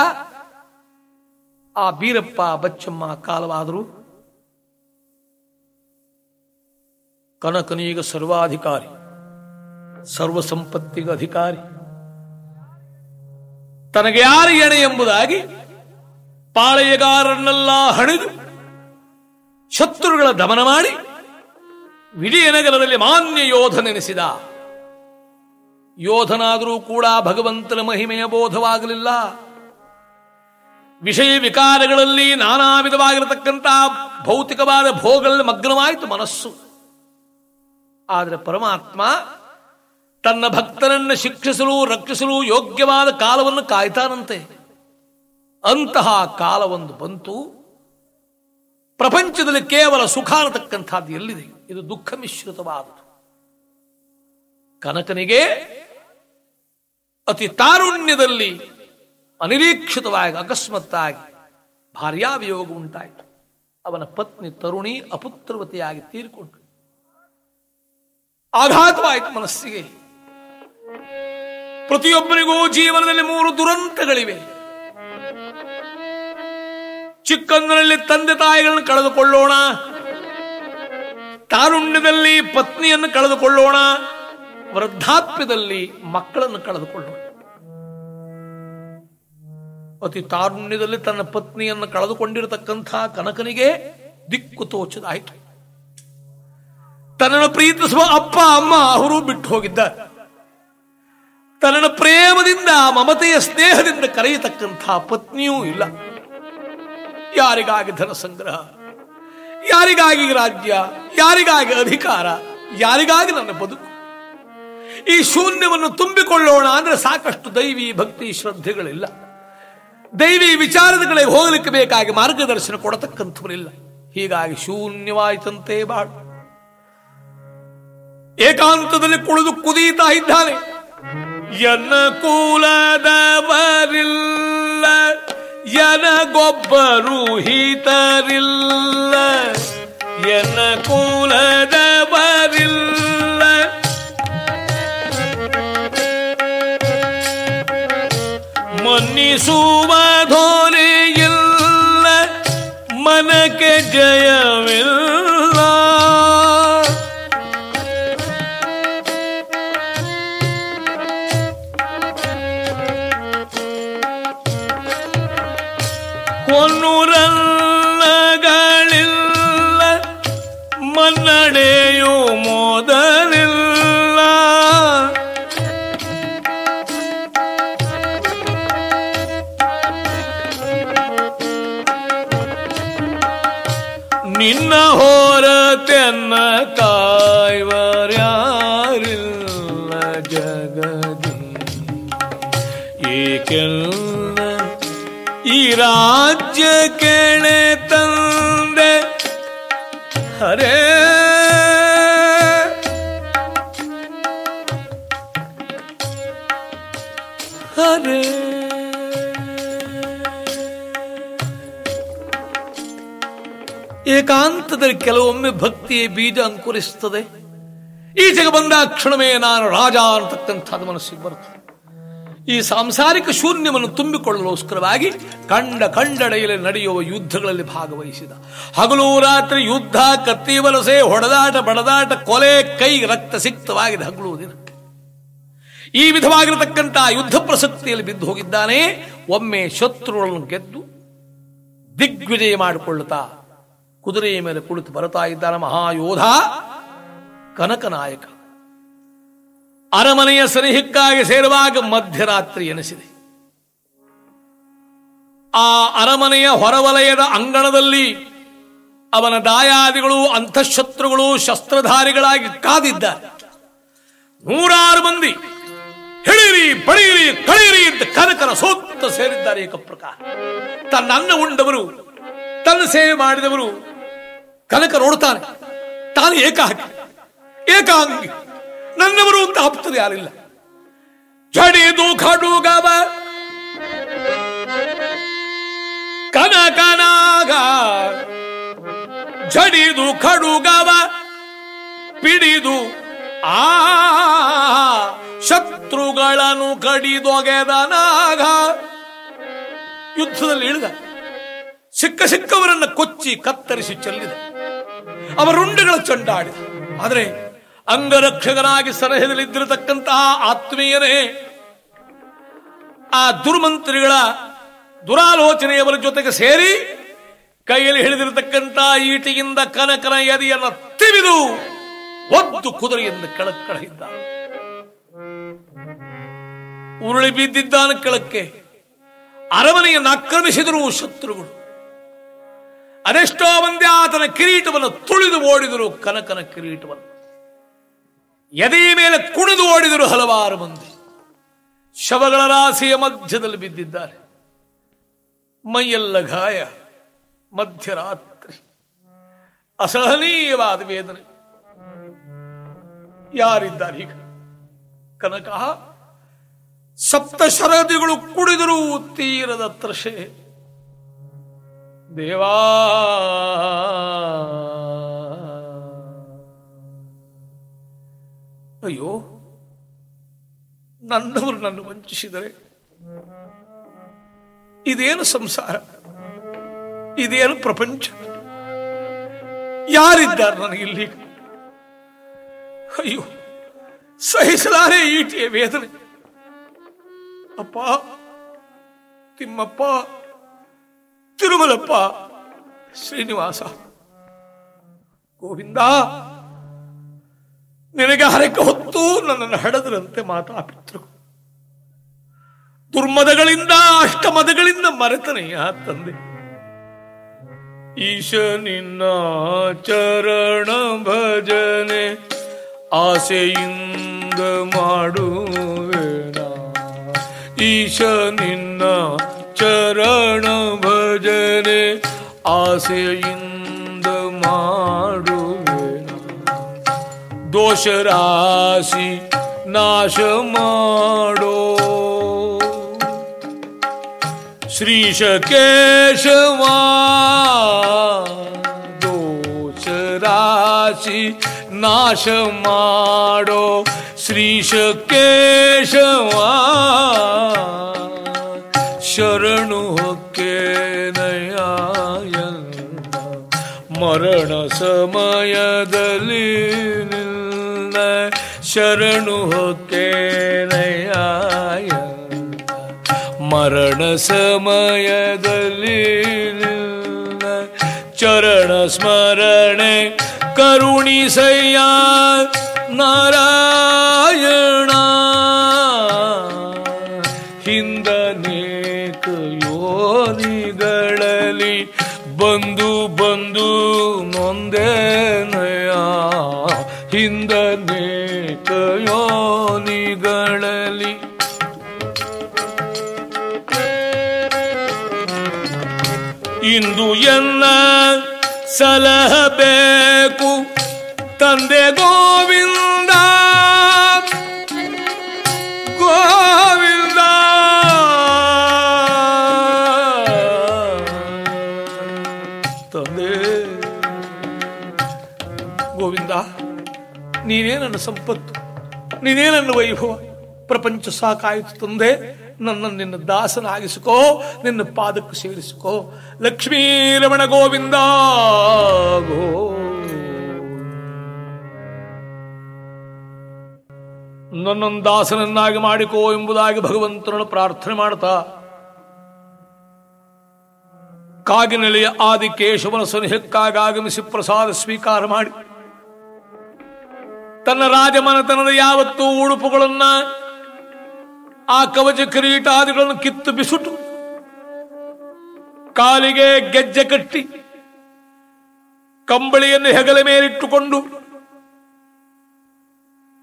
ಆ ಬೀರಪ್ಪ ಬಚ್ಚಮ್ಮ ಕಾಲವಾದರು ಕನಕನೀಗ ಸರ್ವಾಧಿಕಾರಿ ಸರ್ವ ಸಂಪತ್ತಿಗೆ ಅಧಿಕಾರಿ. ತನಗೆ ಯಾರು ಎಣೆ ಎಂಬುದಾಗಿ ಪಾಳೆಯಗಾರನ್ನೆಲ್ಲ ಹಣಿದು ಶತ್ರುಗಳ ದಮನ ಮಾಡಿ ವಿಜಯನಗರದಲ್ಲಿ ಮಾನ್ಯ ಯೋಧನೆನಿಸಿದ ಯೋಧನಾದರೂ ಕೂಡ ಭಗವಂತನ ಮಹಿಮೆಯ ಬೋಧವಾಗಲಿಲ್ಲ. ವಿಷಯ ವಿಕಾರಗಳಲ್ಲಿ ನಾನಾ ವಿಧವಾಗಿರತಕ್ಕಂಥ ಭೌತಿಕವಾದ ಭೋಗಗಳಲ್ಲಿ ಮಗ್ನವಾಯಿತು ಮನಸ್ಸು. ಆದರೆ ಪರಮಾತ್ಮ ತನ್ನ ಭಕ್ತರನ್ನು ಶಿಕ್ಷಿಸಲು, ರಕ್ಷಿಸಲು ಯೋಗ್ಯವಾದ ಕಾಲವನ್ನು ಕಾಯ್ತಾನಂತೆ. ಅಂತಹ ಕಾಲವೊಂದು ಬಂತು. ಪ್ರಪಂಚದಲ್ಲಿ ಕೇವಲ ಸುಖ ಅನ್ನತಕ್ಕಂಥದ್ದು ಎಲ್ಲಿದೆ? ಇದು ದುಃಖ ಮಿಶ್ರಿತವಾದುದು ಕನಕನಿಗೆ ಅತಿ ತಾರುಣ್ಯದಲ್ಲಿ ಅನಿರೀಕ್ಷಿತವಾಗಿ, ಅಕಸ್ಮಾತ್ತಾಗಿ ಭಾರ್ಯಾವಿಯೋಗ ಉಂಟಾಯಿತು. ಅವನ ಪತ್ನಿ ತರುಣಿ ಅಪುತ್ರವತಿಯಾಗಿ ತೀರಿಕೊಂಡಳು ಆಘಾತವಾಯಿತು ಮನಸ್ಸಿಗೆ. ಪ್ರತಿಯೊಬ್ಬರಿಗೂ ಜೀವನದಲ್ಲಿ ಮೂರು ದುರಂತಗಳಿವೆ. ಚಿಕ್ಕಂದಿನಲ್ಲಿ ತಂದೆ ತಾಯಿಗಳನ್ನು ಕಳೆದುಕೊಳ್ಳೋಣ, ತಾರುಣ್ಯದಲ್ಲಿ ಪತ್ನಿಯನ್ನು ಕಳೆದುಕೊಳ್ಳೋಣ, ವೃದ್ಧಾಪ್ಯದಲ್ಲಿ ಮಕ್ಕಳನ್ನು ಕಳೆದುಕೊಳ್ಳೋಣ. ಅತಿ ತಾರುಣ್ಯದಲ್ಲಿ ತನ್ನ ಪತ್ನಿಯನ್ನು ಕಳೆದುಕೊಂಡಿರತಕ್ಕಂಥ ಕನಕನಿಗೆ ದಿಕ್ಕು ತೋಚದಾಯಿತು. ತನ್ನನ್ನು ಪ್ರೀತಿಸುವ ಅಪ್ಪ, ಅಮ್ಮ, ಅವರು ಬಿಟ್ಟು ಹೋಗಿದ್ದ. ತನ್ನ ಪ್ರೇಮದಿಂದ, ಮಮತೆಯ ಸ್ನೇಹದಿಂದ ಕರೆಯತಕ್ಕಂಥ ಪತ್ನಿಯೂ ಇಲ್ಲ. ಯಾರಿಗಾಗಿ ಧನ ಸಂಗ್ರಹ? ಯಾರಿಗಾಗಿ ರಾಜ್ಯ? ಯಾರಿಗಾಗಿ ಅಧಿಕಾರ? ಯಾರಿಗಾಗಿ ನನ್ನ ಬದುಕು? ಈ ಶೂನ್ಯವನ್ನು ತುಂಬಿಕೊಳ್ಳೋಣ ಅಂದ್ರೆ ಸಾಕಷ್ಟು ದೈವಿ ಭಕ್ತಿ ಶ್ರದ್ಧೆಗಳಿಲ್ಲ. ದೈವಿ ವಿಚಾರದ ಕಡೆ ಹೋಗಲಿಕ್ಕೆ ಬೇಕಾಗಿ ಮಾರ್ಗದರ್ಶನ ಕೊಡತಕ್ಕಂಥವರಿಲ್ಲ. ಹೀಗಾಗಿ ಶೂನ್ಯವಾಯಿತಂತೆ ಬಾಳು. ಏಕಾಂತದಲ್ಲಿ ಕುಳಿದು ಕುದೀತಾ ಇದ್ದಾನೆ ಎನ್ನ ಕೂಲದವರಿಲ್ಲ ಎನಗೊಬ್ಬರು ಹೀತರಿಲ್ಲ, ಎನ್ನ ಕೂಲದವರಿಲ್ಲ. ಮನ್ನಿಸುವ ಧೋರೆಯಿಲ್ಲ ಮನಕ್ಕೆ ಜಯವಿಲ್ಲ. ನಿನ್ನ ಹೋರತೆನ್ನ ಕಾಯ್ವರ್ಯಾರಿಲ್ಲ ಜಗದಿ ಏಕೆಲ್ಲ ಈ ರಾಜ್ಯ ಕೆಣೆ ತಂದೆ ಹರೇ ಏಕಾಂತದಲ್ಲಿ ಕೆಲವೊಮ್ಮೆ ಭಕ್ತಿಯ ಬೀಜ ಅಂಕುರಿಸ್ತದೆ ಈಚೆಗೆ ಬಂದ ಕ್ಷಣವೇ ನಾನು ರಾಜ ಅಂತಕ್ಕಂಥದ್ದು ಮನಸ್ಸಿಗೆ ಬರುತ್ತೆ. ಈ ಸಾಂಸಾರಿಕ ಶೂನ್ಯವನ್ನು ತುಂಬಿಕೊಳ್ಳಲೋಸ್ಕರವಾಗಿ ಕಂಡ ಕಂಡಡೆಯಲ್ಲಿ ನಡೆಯುವ ಯುದ್ಧಗಳಲ್ಲಿ ಭಾಗವಹಿಸಿದ. ಹಗಲು ರಾತ್ರಿ ಯುದ್ಧ, ಕತ್ತಿ ವಲಸೆ, ಹೊಡೆದಾಟ, ಬಡದಾಟ, ಕೊಲೆ, ಕೈ, ರಕ್ತ ಸಿಕ್ತವಾಗಿದೆ ಹಗಲು ದಿನಕ್ಕೆ. ಈ ವಿಧವಾಗಿರತಕ್ಕಂಥ ಯುದ್ಧ ಪ್ರಸಕ್ತಿಯಲ್ಲಿ ಬಿದ್ದು ಹೋಗಿದ್ದಾನೆ. ಒಮ್ಮೆ ಶತ್ರುಗಳನ್ನು ಗೆದ್ದು ದಿಗ್ವಿಜಯ ಮಾಡಿಕೊಳ್ಳುತ್ತಾ ಕುದುರೆಯ ಮೇಲೆ ಕುಳಿತು ಬರುತ್ತಾ ಇದ್ದಾನೆ ಮಹಾಯೋಧ, ಕನಕನಾಯಕ. ಅರಮನೆಯ ಸನಿಹಕ್ಕಾಗಿ ಸೇರುವಾಗ ಮಧ್ಯರಾತ್ರಿ ಎನಿಸಿದೆ. ಆ ಅರಮನೆಯ ಹೊರವಲಯದ ಅಂಗಣದಲ್ಲಿ ಅವನ ದಾಯಾದಿಗಳು, ಅಂತಃಶತ್ರುಗಳು, ಶಸ್ತ್ರಧಾರಿಗಳಾಗಿ ಕಾದಿದ್ದಾರೆ. ನೂರಾರು ಮಂದಿ ಹಿಡಿಯಿರಿ ಬಡಿಯಿರಿ ಕಳೆಯಿರಿ ಅಂತ ಕನಕನ ಸೋತ್ತ ಸೇರಿದ್ದಾರೆ ಏಕಪ್ರಕಾರ. ತನ್ನ ಅನ್ನ ಉಂಡವರು, ತನ್ನ ಸೇವೆ ಮಾಡಿದವರು ಕನಕ ನೋಡ್ತಾನೆ ತಾನು ಏಕಾಂಗಿ. ಏಕಾಂಗಿ. ನನ್ನವರು ಅಂತ ಹಬ್ತದೆ ಯಾರಿಲ್ಲ. ಜಡಿದು ಖಡುಗವ ಕನಕನಾಗ ಜಡಿದು ಖಡುಗವ ಪಿಡಿದು ಆ ಶತ್ರುಗಳನ್ನು ಕಡಿದೊಗೆದನಾಗ ಯುದ್ಧದಲ್ಲಿ ಇಳಿದ. ಸಿಕ್ಕ ಸಿಕ್ಕವರನ್ನ ಕೊಚ್ಚಿ ಕತ್ತರಿಸಿ ಚೆಲ್ಲಿದ. ಅವರುಂಡೆಗಳ ಚಂಡಾಡಿದ ಆದರೆ ಅಂಗರಕ್ಷಕನಾಗಿ ಸಲಹೆದಲ್ಲಿದ್ದಿರತಕ್ಕಂತಹ ಆತ್ಮೀಯರೇ, ಆ ದುರ್ಮಂತ್ರಿಗಳ ದುರಾಲೋಚನೆಯವರ ಜೊತೆಗೆ ಸೇರಿ ಕೈಯಲ್ಲಿ ಹಿಡಿದಿರತಕ್ಕಂತ ಈಟಿಯಿಂದ ಕನಕನ ಎದೆಯನ್ನು ತಿವಿದು ಒದ್ದು ಕುದುರೆಯನ್ನು ಕೆಳಕ್ಕೆ ಕಳೆದಿದ್ದ ಉರುಳಿ ಬಿದ್ದಿದ್ದಾನ ಕೆಳಕ್ಕೆ. ಅರಮನೆಯನ್ನು ಆಕ್ರಮಿಸಿದರು ಶತ್ರುಗಳು. ಅದೆಷ್ಟೋ ಮಂದಿ ಆತನ ಕಿರೀಟವನ್ನು ತುಳಿದು ಓಡಿದರು, ಕನಕನ ಕಿರೀಟವನ್ನು. ಎದೆಯ ಮೇಲೆ ಕುಣಿದು ಓಡಿದರು ಹಲವಾರು ಮಂದಿ. ಶವಗಳ ರಾಶಿಯ ಮಧ್ಯದಲ್ಲಿ ಬಿದ್ದಿದ್ದಾರೆ. ಮೈಯೆಲ್ಲ ಗಾಯ, ಮಧ್ಯರಾತ್ರಿ. ಅಸಹನೀಯವಾದ ವೇದನೆ. ಯಾರಿದ್ದಾರೆ ಈಗ? ಕನಕ, ಸಪ್ತ ಶರದಿಗಳು ಕುಡಿದರೂ ತೀರದ ತ್ರಷೆ ದೇವಾ. ಅಯ್ಯೋ, ನನ್ನವರು ನನ್ನ ವಂಚಿಸಿದರೆ ಇದೇನು ಸಂಸಾರ? ಇದೇನು ಪ್ರಪಂಚ? ಯಾರಿದ್ದಾರೆ ನನಗಿಲ್ಲಿ ಅಯ್ಯೋ, ಸಹಿಸಲಾರೆ ಈಟಿಯ ವೇದನೆ. ಅಪ್ಪ, ತಿಮ್ಮಪ್ಪ ತಿರುಮಲಪ್ಪ, ಶ್ರೀನಿವಾಸ, ಗೋವಿಂದ, ನಿನಗೆ ಹರಕೆ ಹೊತ್ತು ನನ್ನನ್ನು ಹಡದರಂತೆ ಮಾತಾಪಿತು ದುರ್ಮದಗಳಿಂದ, ಅಷ್ಟಮದಗಳಿಂದ ಮರೆತನೆಯ ತಂದೆ. ಈಶ ನಿನ್ನ ಚರಣ ಭಜನೆ ಆಸೆಯಿಂದ ಮಾಡುವೆನ? ಈಶ ನಿನ್ನ ಚರಣ ಭಜನೆ ಆಸೆಯಿಂದ ಮಾಡುವೆನ. ದೋಷ ರಾಶಿ ನಾಶ ಮಾಡೋ. ಶ್ರೀಶ ಕೇಶವ ದೋಷ ರಾಶಿ ನಾಶ ಮಾಡೋ. ಶ್ರೀಶ ಕೇಶವ ಶರಣು ಮರಣ ಸಮಯದಲ್ಲಿ ನಿನ್ನ ಶರಣು ಹೊಕ್ಕೇನಯಾಯ ಮರಣ ಸಮಯದಲ್ಲಿ ನಿನ್ನ ಚರಣ ಸ್ಮರಣೆ ಕರುಣಿಸಯ್ಯ ನಾರಾಯಣ. ಇಂದು ಎಲ್ಲ ಸಲಹಬೇಕು. ತಂದೆ ಗೋವಿಂದ ಗೋವಿಂದ. ತಂದೆ ಗೋವಿಂದ ನೀನೇ ನನ್ನ ಸಂಪತ್ತು ನೀನೇ ನನ್ನ ವೈಭವ. ಪ್ರಪಂಚ ಸಾಕಾಯಿತು ತಂದೆ ನನ್ನ ನಿನ್ನ ದಾಸನಾಗಿಸಿಕೋ, ನಿನ್ನ ಪಾದಕ್ಕೆ ಸೇರಿಸಿಕೋ ಲಕ್ಷ್ಮೀ ರಮಣ ಗೋವಿಂದ ಗೋ ನನ್ನನ್ನು ದಾಸನನ್ನಾಗಿ ಮಾಡಿಕೋ ಎಂಬುದಾಗಿ ಭಗವಂತನನ್ನು ಪ್ರಾರ್ಥನೆ ಮಾಡ್ತಾ, ಕಾಗಿನೆಲೆಯ ಆದಿ ಕೇಶವನ ಸನಿಹಕ್ಕಾಗಿ ಆಗಮಿಸಿ ಪ್ರಸಾದ ಸ್ವೀಕಾರ ಮಾಡಿ. ತನ್ನ ರಾಜಮನೆತನದ ಯಾವತ್ತೂ ಉಡುಪುಗಳನ್ನ ಆ ಕವಚ ಕಿರೀಟಾದಿಗಳನ್ನು ಕಿತ್ತು ಬಿಸುಟು. ಕಾಲಿಗೆ ಗೆಜ್ಜೆ ಕಟ್ಟಿ, ಕಂಬಳಿಯನ್ನು ಹೆಗಲ ಮೇಲಿಟ್ಟುಕೊಂಡು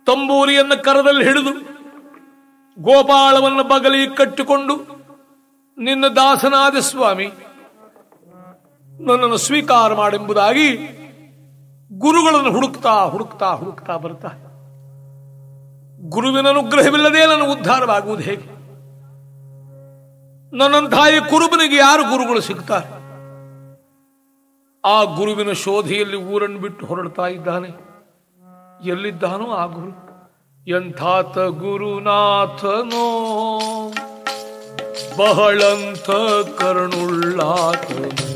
ತಂಬೂರಿಯನ್ನು ಕರದಲ್ಲಿ ಹಿಡಿದು ಗೋಪಾಳವನ್ನು ಬಗಲಿ ಕಟ್ಟಿಕೊಂಡು, ನಿನ್ನ ದಾಸನಾದ ಸ್ವಾಮಿ, ನನ್ನನ್ನು ಸ್ವೀಕಾರ ಮಾಡೆಂಬುದಾಗಿ ಗುರುಗಳನ್ನು ಹುಡುಕ್ತಾ ಹುಡುಕ್ತಾ ಹುಡುಕ್ತಾ ಬರ್ತಾ ಗುರುವಿನ ಅನುಗ್ರಹವಿಲ್ಲದೆ ನನ್ನ ಉದ್ಧಾರವಾಗುವುದು ಹೇಗೆ? ನನ್ನಂತಹ ಈ ಕುರುಬನಿಗೆ ಯಾರು ಗುರುಗಳು ಸಿಗ್ತಾರೆ? ಆ ಗುರುವಿನ ಶೋಧಿಯಲ್ಲಿ ಊರನ್ನು ಬಿಟ್ಟು ಹೊರಡ್ತಾ ಇದ್ದಾನೆ. ಎಲ್ಲಿದ್ದಾನೋ ಆ ಗುರು. ಎಂಥಾತ ಗುರುನಾಥನೋ. ಬಹಳಂತ ಕರುಣುಳ್ಳಾತನು.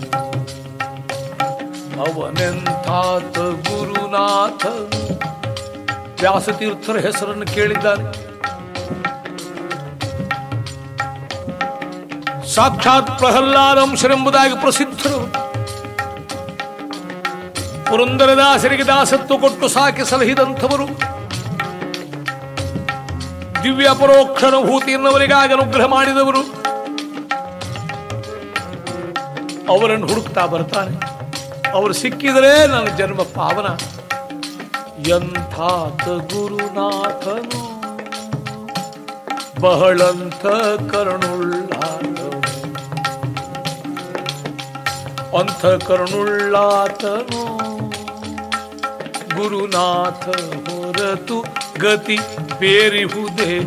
ಅವನೆಂಥಾತ ಗುರುನಾಥನು. ವ್ಯಾಸತೀರ್ಥರ ಹೆಸರನ್ನು ಕೇಳಿದ್ದಾನೆ. ಸಾಕ್ಷಾತ್ ಪ್ರಹ್ಲಾದಂಶರೆಂಬುದಾಗಿ ಪ್ರಸಿದ್ಧರು. ಪುರಂದರದಾಸರಿಗೆ ದಾಸತ್ವ ಕೊಟ್ಟು ಸಾಕಿ ಸಲಹಿದಂಥವರು. ದಿವ್ಯ ಪರೋಕ್ಷಾನುಭೂತಿಯನ್ನವರಿಗಾಗಿ ಅನುಗ್ರಹ ಮಾಡಿದವರು. ಅವರನ್ನು ಹುಡುಕ್ತಾ ಬರ್ತಾರೆ ಅವರು ಸಿಕ್ಕಿದರೆ ನನ್ನ ಜನ್ಮ ಪಾವನ. ಎಂಥಾತ ಗುರುನಾಥನು ಬಹಳಂತ ಕರುಣುಳ್ಳಾತನು. ಅಂಥ ಕರುಣುಳ್ಳಾತನು, ಗುರುನಾಥ ಹೊರತು ಗತಿ ಬೇರಿಹುದೇ,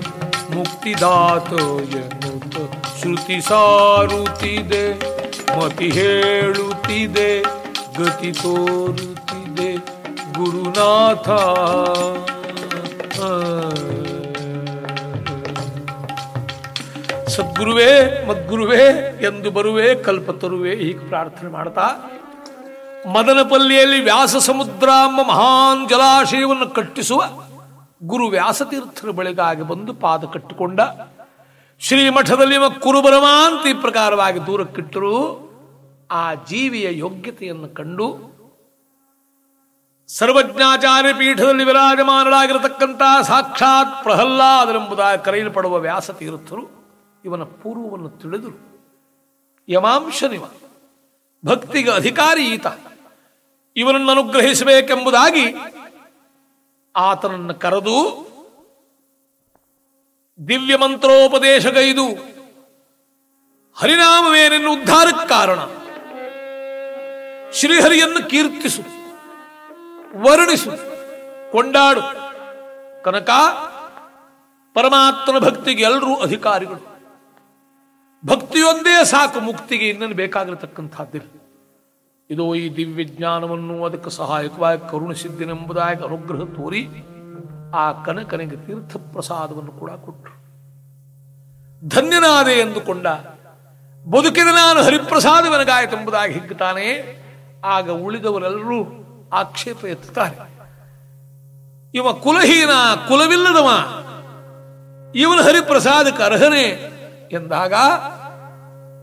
ಮುಕ್ತಿದಾತ ಎನ್ನುತ್ತ ಶ್ರುತಿ ಸಾರುತ್ತಿದೆ, ಮತಿ ಹೇಳುತ್ತಿದೆ, ಗತಿ ತೋರುತ್ತಿದೆ. ಗುರುನಾಥ. ಸದ್ಗುರುವೇ, ಮದ್ಗುರುವೇ ಎಂದು ಬರುವೆ, ಕಲ್ಪ ತರುವೆ, ಹೀಗೆ ಪ್ರಾರ್ಥನೆ ಮಾಡ್ತಾ, ಮದನಪಲ್ಲಿಯಲ್ಲಿ ವ್ಯಾಸ ಸಮುದ್ರ ಎಂಬ ಮಹಾನ್ ಜಲಾಶಯವನ್ನು ಕಟ್ಟಿಸುವ ಗುರು ವ್ಯಾಸತೀರ್ಥರ ಬಳಿಗಾಗಿ ಬಂದು ಪಾದ ಕಟ್ಟಿಕೊಂಡ ಶ್ರೀಮಠದಲ್ಲಿ ಕುರುಬರಮಾಂತ ಪ್ರಕಾರವಾಗಿ ದೂರಕ್ಕಿಟ್ಟರು, ಆ ಜೀವಿಯ ಯೋಗ್ಯತೆಯನ್ನು ಕಂಡು ಸರ್ವಜ್ಞಾಚಾರ್ಯ ಪೀಠದಲ್ಲಿ ವಿರಾಜಮಾನರಾಗಿರತಕ್ಕಂಥ ಸಾಕ್ಷಾತ್ ಪ್ರಹ್ಲಾದರೆಂಬುದಾಗಿ ಕರೆಯಲ್ಪಡುವ ವ್ಯಾಸ ತೀರ್ಥರು ಇವನ ಪೂರ್ವವನ್ನು ತಿಳಿದರು ಯಮಾಂಶನಿವ ಭಕ್ತಿಗೆ ಅಧಿಕಾರಿ ಈತ ಇವನನ್ನು ಅನುಗ್ರಹಿಸಬೇಕೆಂಬುದಾಗಿ ಆತನನ್ನು ಕರೆದು ದಿವ್ಯ ಮಂತ್ರೋಪದೇಶಗೈದು ಹರಿನಾಮವೇನೆನ್ನು ಉದ್ಧಾರಕ್ಕೆ ಕಾರಣ ಶ್ರೀಹರಿಯನ್ನು ಕೀರ್ತಿಸು ವರ್ಣಿಸು, ಕೊಂಡಾಡು. ಕನಕ, ಪರಮಾತ್ಮನ ಭಕ್ತಿಗೆ ಎಲ್ಲರೂ ಅಧಿಕಾರಿಗಳು. ಭಕ್ತಿಯೊಂದೇ ಸಾಕು ಮುಕ್ತಿಗೆ ಇನ್ನೇನು ಬೇಕಾಗಿರತಕ್ಕಂಥದ್ದಿಲ್ಲ. ಇದು ಈ ದಿವ್ಯ ಜ್ಞಾನವನ್ನು ಅದಕ್ಕೆ ಸಹಾಯಕವಾಗಿ ಕರುಣಿಸಿದ್ದೇನೆಂಬುದಾಗಿ ಅನುಗ್ರಹ ತೋರಿ ಆ ಕನಕನಿಗೆ ತೀರ್ಥ ಪ್ರಸಾದವನ್ನು ಕೂಡ ಕೊಟ್ಟರು. ಧನ್ಯನಾದೆ ಎಂದುಕೊಂಡ, ಬದುಕಿದ ನಾನು ಹರಿಪ್ರಸಾದವನಗಾಯಿತೆಂಬುದಾಗಿ ಹಿಗ್ಗುತ್ತಾನೆ. ಆಗ ಉಳಿದವರೆಲ್ಲರೂ ಆಕ್ಷೇಪ ಎತ್ತುತ್ತಾರೆ. ಇವ ಕುಲಹೀನ, ಕುಲವಿಲ್ಲದವ, ಇವನ ಹರಿಪ್ರಸಾದಕ್ಕೆ ಅರ್ಹನೇ ಎಂದಾಗ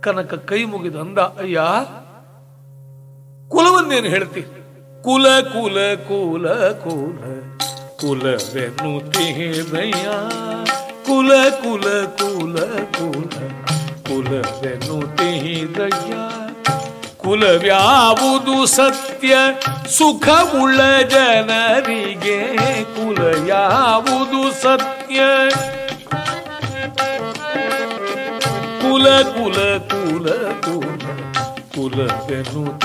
ಕನಕ ಕೈ ಮುಗಿದಂದ ಅಯ್ಯ, ಕುಲವನ್ನೇನು ಹೇಳ್ತಿ? ಕುಲ ಕುಲ ಕುಲ ಕುಲ ಕುಲವೆನ್ನುತ್ತೀರಯ್ಯ ಕುಲ ಕುಲ ಕುಲ ಕುಲ ಕುಲವೆನ್ನುತ್ತೀರಯ್ಯ ಕುಲವ್ಯಾವುದು ಸತ್ಯ, ಸುಖವುಳ್ಳ ಜನರಿಗೆ ಕುಲ ಯಾವುದು ಸತ್ಯ. ಕುಲ ಕುಲ ಕುಲ ಕುಲ ಕುಲವೆನ್ನುತ್ತೀರಯ್ಯ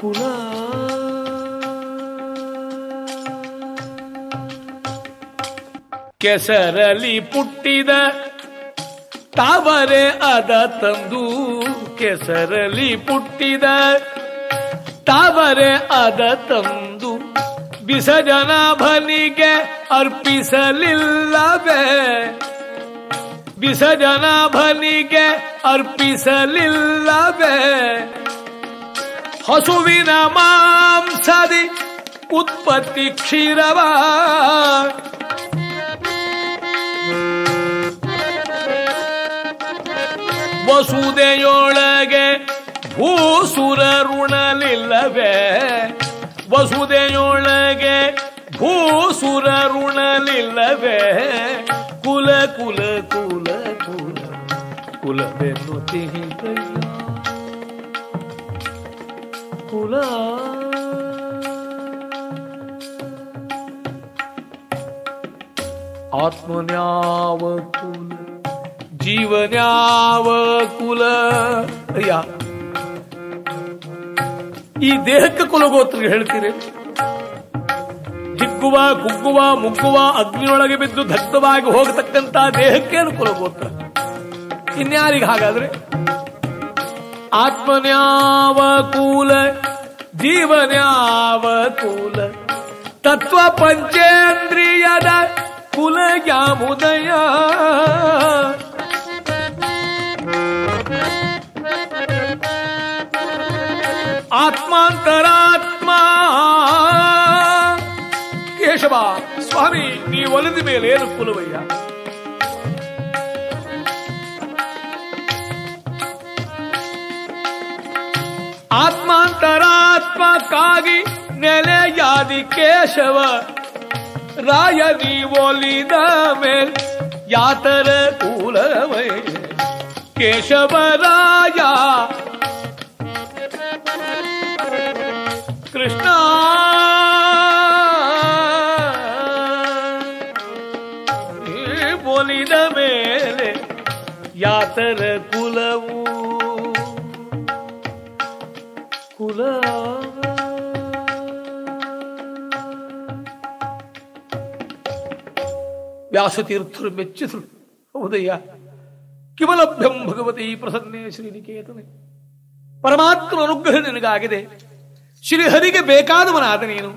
ಕುಲ. ಕೆಸರಲಿ ಪುಟ್ಟಿದ ತಾವರೆ ಅದ ತಂದು ಕೆಸರಲಿ ಪುಟ್ಟಿದ ತಾವರೆ ಅದ ತಂದು ಬಿಸಜನಾಭನಿಗೆ ಅರ್ಪಿಸಲಿಲ್ಲವೇ ಬಿಸಜನಾಭನಿಗೆ ಅರ್ಪಿಸಲಿಲ್ಲವೇ ಹಸುವಿನ ಮಾಂಸದಿ ಉತ್ಪತ್ತಿ ಕ್ಷೀರವ ವಸುದೆಯೊಳಗೆ ಭೂಸುರ ಋಣಲಿಲ್ಲವೇ ವಸುದೆಯೊಳಗೆ ಭೂಸುರ ಋಣಲಿಲ್ಲವೇ ಕುಲ ಕುಲ ಕುಲ ಕುಲ ಕುಲವೆನ್ನುತ್ತೀರಯ್ಯ ಕುಲ. ಆತ್ಮನ್ಯಾವ ಕುಲ. ಜೀವನ್ಯಾವ ಕುಲ ಅಯ್ಯ. ಈ ದೇಹಕ್ಕೆ ಕುಲಗೋತ್ರ ಹೇಳ್ತೀರಿ? ಹಿಗ್ಗುವ, ಕುಗ್ಗುವ, ಮುಗ್ಗುವ, ಅಗ್ನಿಯೊಳಗೆ ಬಿದ್ದು ದಗ್ಧವಾಗಿ ಹೋಗತಕ್ಕಂತ ದೇಹಕ್ಕೇನು ಕುಲಗೋತ್ರ? ಇನ್ಯಾರಿಗೆ ಹಾಗಾದ್ರೆ? ಆತ್ಮನ್ಯಾವ ಕೂಲ ಜೀವನ್ಯಾವ ಕೂಲ ತತ್ವ ಪಂಚೇಂದ್ರಿಯದ ಕುಲ ಯಾವುದಯ ಆತ್ಮಾಂತರಾತ್ಮ ಕೇಶವ, ಸ್ವಾಮಿ, ನೀ ಒಲಿದ ಮೇಲೆ ಏನು ಕುಲವಯ್ಯ? ಆತ್ಮಾಂತರಾತ್ಮಕ್ಕಾಗಿ ನೆಲೆಯಾದಿ ಕೇಶವ, ರಾಯ ಒಲಿದ ಮೇಲ್ ಯಾತರ ಕೂಲವೇ ಕೇಶವರಾಯ ಕೃಷ್ಣ. ಬೋಲಿದ ಮೇಲೆ ಯಾತರ ಕುಲವು? ಕುಲ. ವ್ಯಾಸತೀರ್ಥರು ಮೆಚ್ಚಿಸಲು ಹೌದಯ್ಯ ಕಿಮಲಭ್ಯಂ ಭಗವತಿ ಪ್ರಸನ್ನೇ ಶ್ರೀನಿಕೇತನೆ. ಪರಮಾತ್ಮ ಅನುಗ್ರಹ ನಿನಗಾಗಿದೆ. ಶ್ರೀಹರಿಗೆ ಬೇಕಾದವನಾದ ನೀನು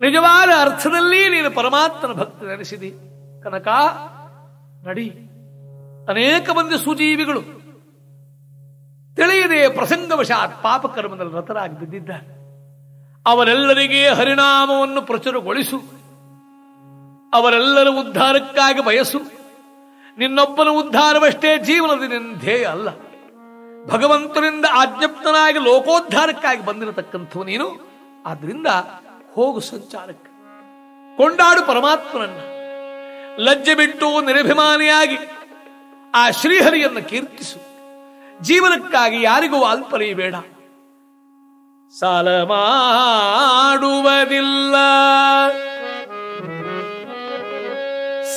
ನಿಜವಾದ ಅರ್ಥದಲ್ಲಿ ನೀನು ಪರಮಾತ್ಮನ ಭಕ್ತ ನೆನೆಸಿದಿ. ಕನಕ, ನಡಿ. ಅನೇಕ ಮಂದಿ ಸುಜೀವಿಗಳು ತಿಳಿಯದೆ ಪ್ರಸಂಗವಶಾತ್ ಪಾಪಕರ್ಮದಲ್ಲಿ ರತರಾಗಿ ಬಿದ್ದಿದ್ದಾರೆ. ಅವರೆಲ್ಲರಿಗೆ ಹರಿನಾಮವನ್ನು ಪ್ರಚುರಗೊಳಿಸು. ಅವರೆಲ್ಲರ ಉದ್ಧಾರಕ್ಕಾಗಿ ಬಯಸು. ನಿನ್ನೊಬ್ಬನ ಉದ್ಧಾರವಷ್ಟೇ ಜೀವನದ ನಿನ್ನ ಧ್ಯೇಯ ಅಲ್ಲ. ಭಗವಂತನಿಂದ ಆಜ್ಞಪ್ತನಾಗಿ ಲೋಕೋದ್ಧಾರಕ್ಕಾಗಿ ಬಂದಿರತಕ್ಕಂಥವು ನೀನು. ಆದ್ರಿಂದ ಹೋಗು ಸಂಚಾರಕ್ಕೆ. ಕೊಂಡಾಡು ಪರಮಾತ್ಮನನ್ನ. ಲಜ್ಜೆ ಬಿಟ್ಟು ನಿರಭಿಮಾನಿಯಾಗಿ ಆ ಶ್ರೀಹರಿಯನ್ನು ಕೀರ್ತಿಸು. ಜೀವನಕ್ಕಾಗಿ ಯಾರಿಗೂ ಅಲ್ಪರಿ ಬೇಡ. ಸಾಲ ಮಾಡುವುದಿಲ್ಲ.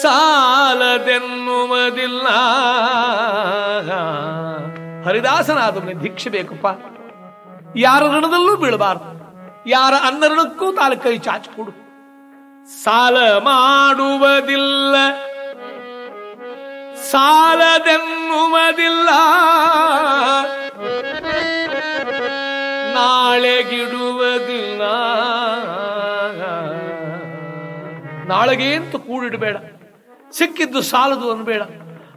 ಸಾಲದೆನ್ನುವುದಿಲ್ಲ. ಹರಿದಾಸನಾದವನಿಗೆ ಭಿಕ್ಷೆ ಬೇಕಪ್ಪ. ಯಾರ ಋಣದಲ್ಲೂ ಬೀಳಬಾರದು. ಯಾರ ಅನ್ನರಣಕ್ಕೂ ತಾನು ಕೈ ಚಾಚಿಕೊಡು ಸಾಲ ಮಾಡುವುದಿಲ್ಲ. ಸಾಲದೆನ್ನುವುದಿಲ್ಲ. ನಾಳೆಗಿಡುವುದಿಲ್ಲ. ನಾಳೆಗೆ ಅಂತ ಕೂಡಿಡಬೇಡ. ಸಿಕ್ಕಿದ್ದು ಸಾಲದು ಅನ್ಬೇಡ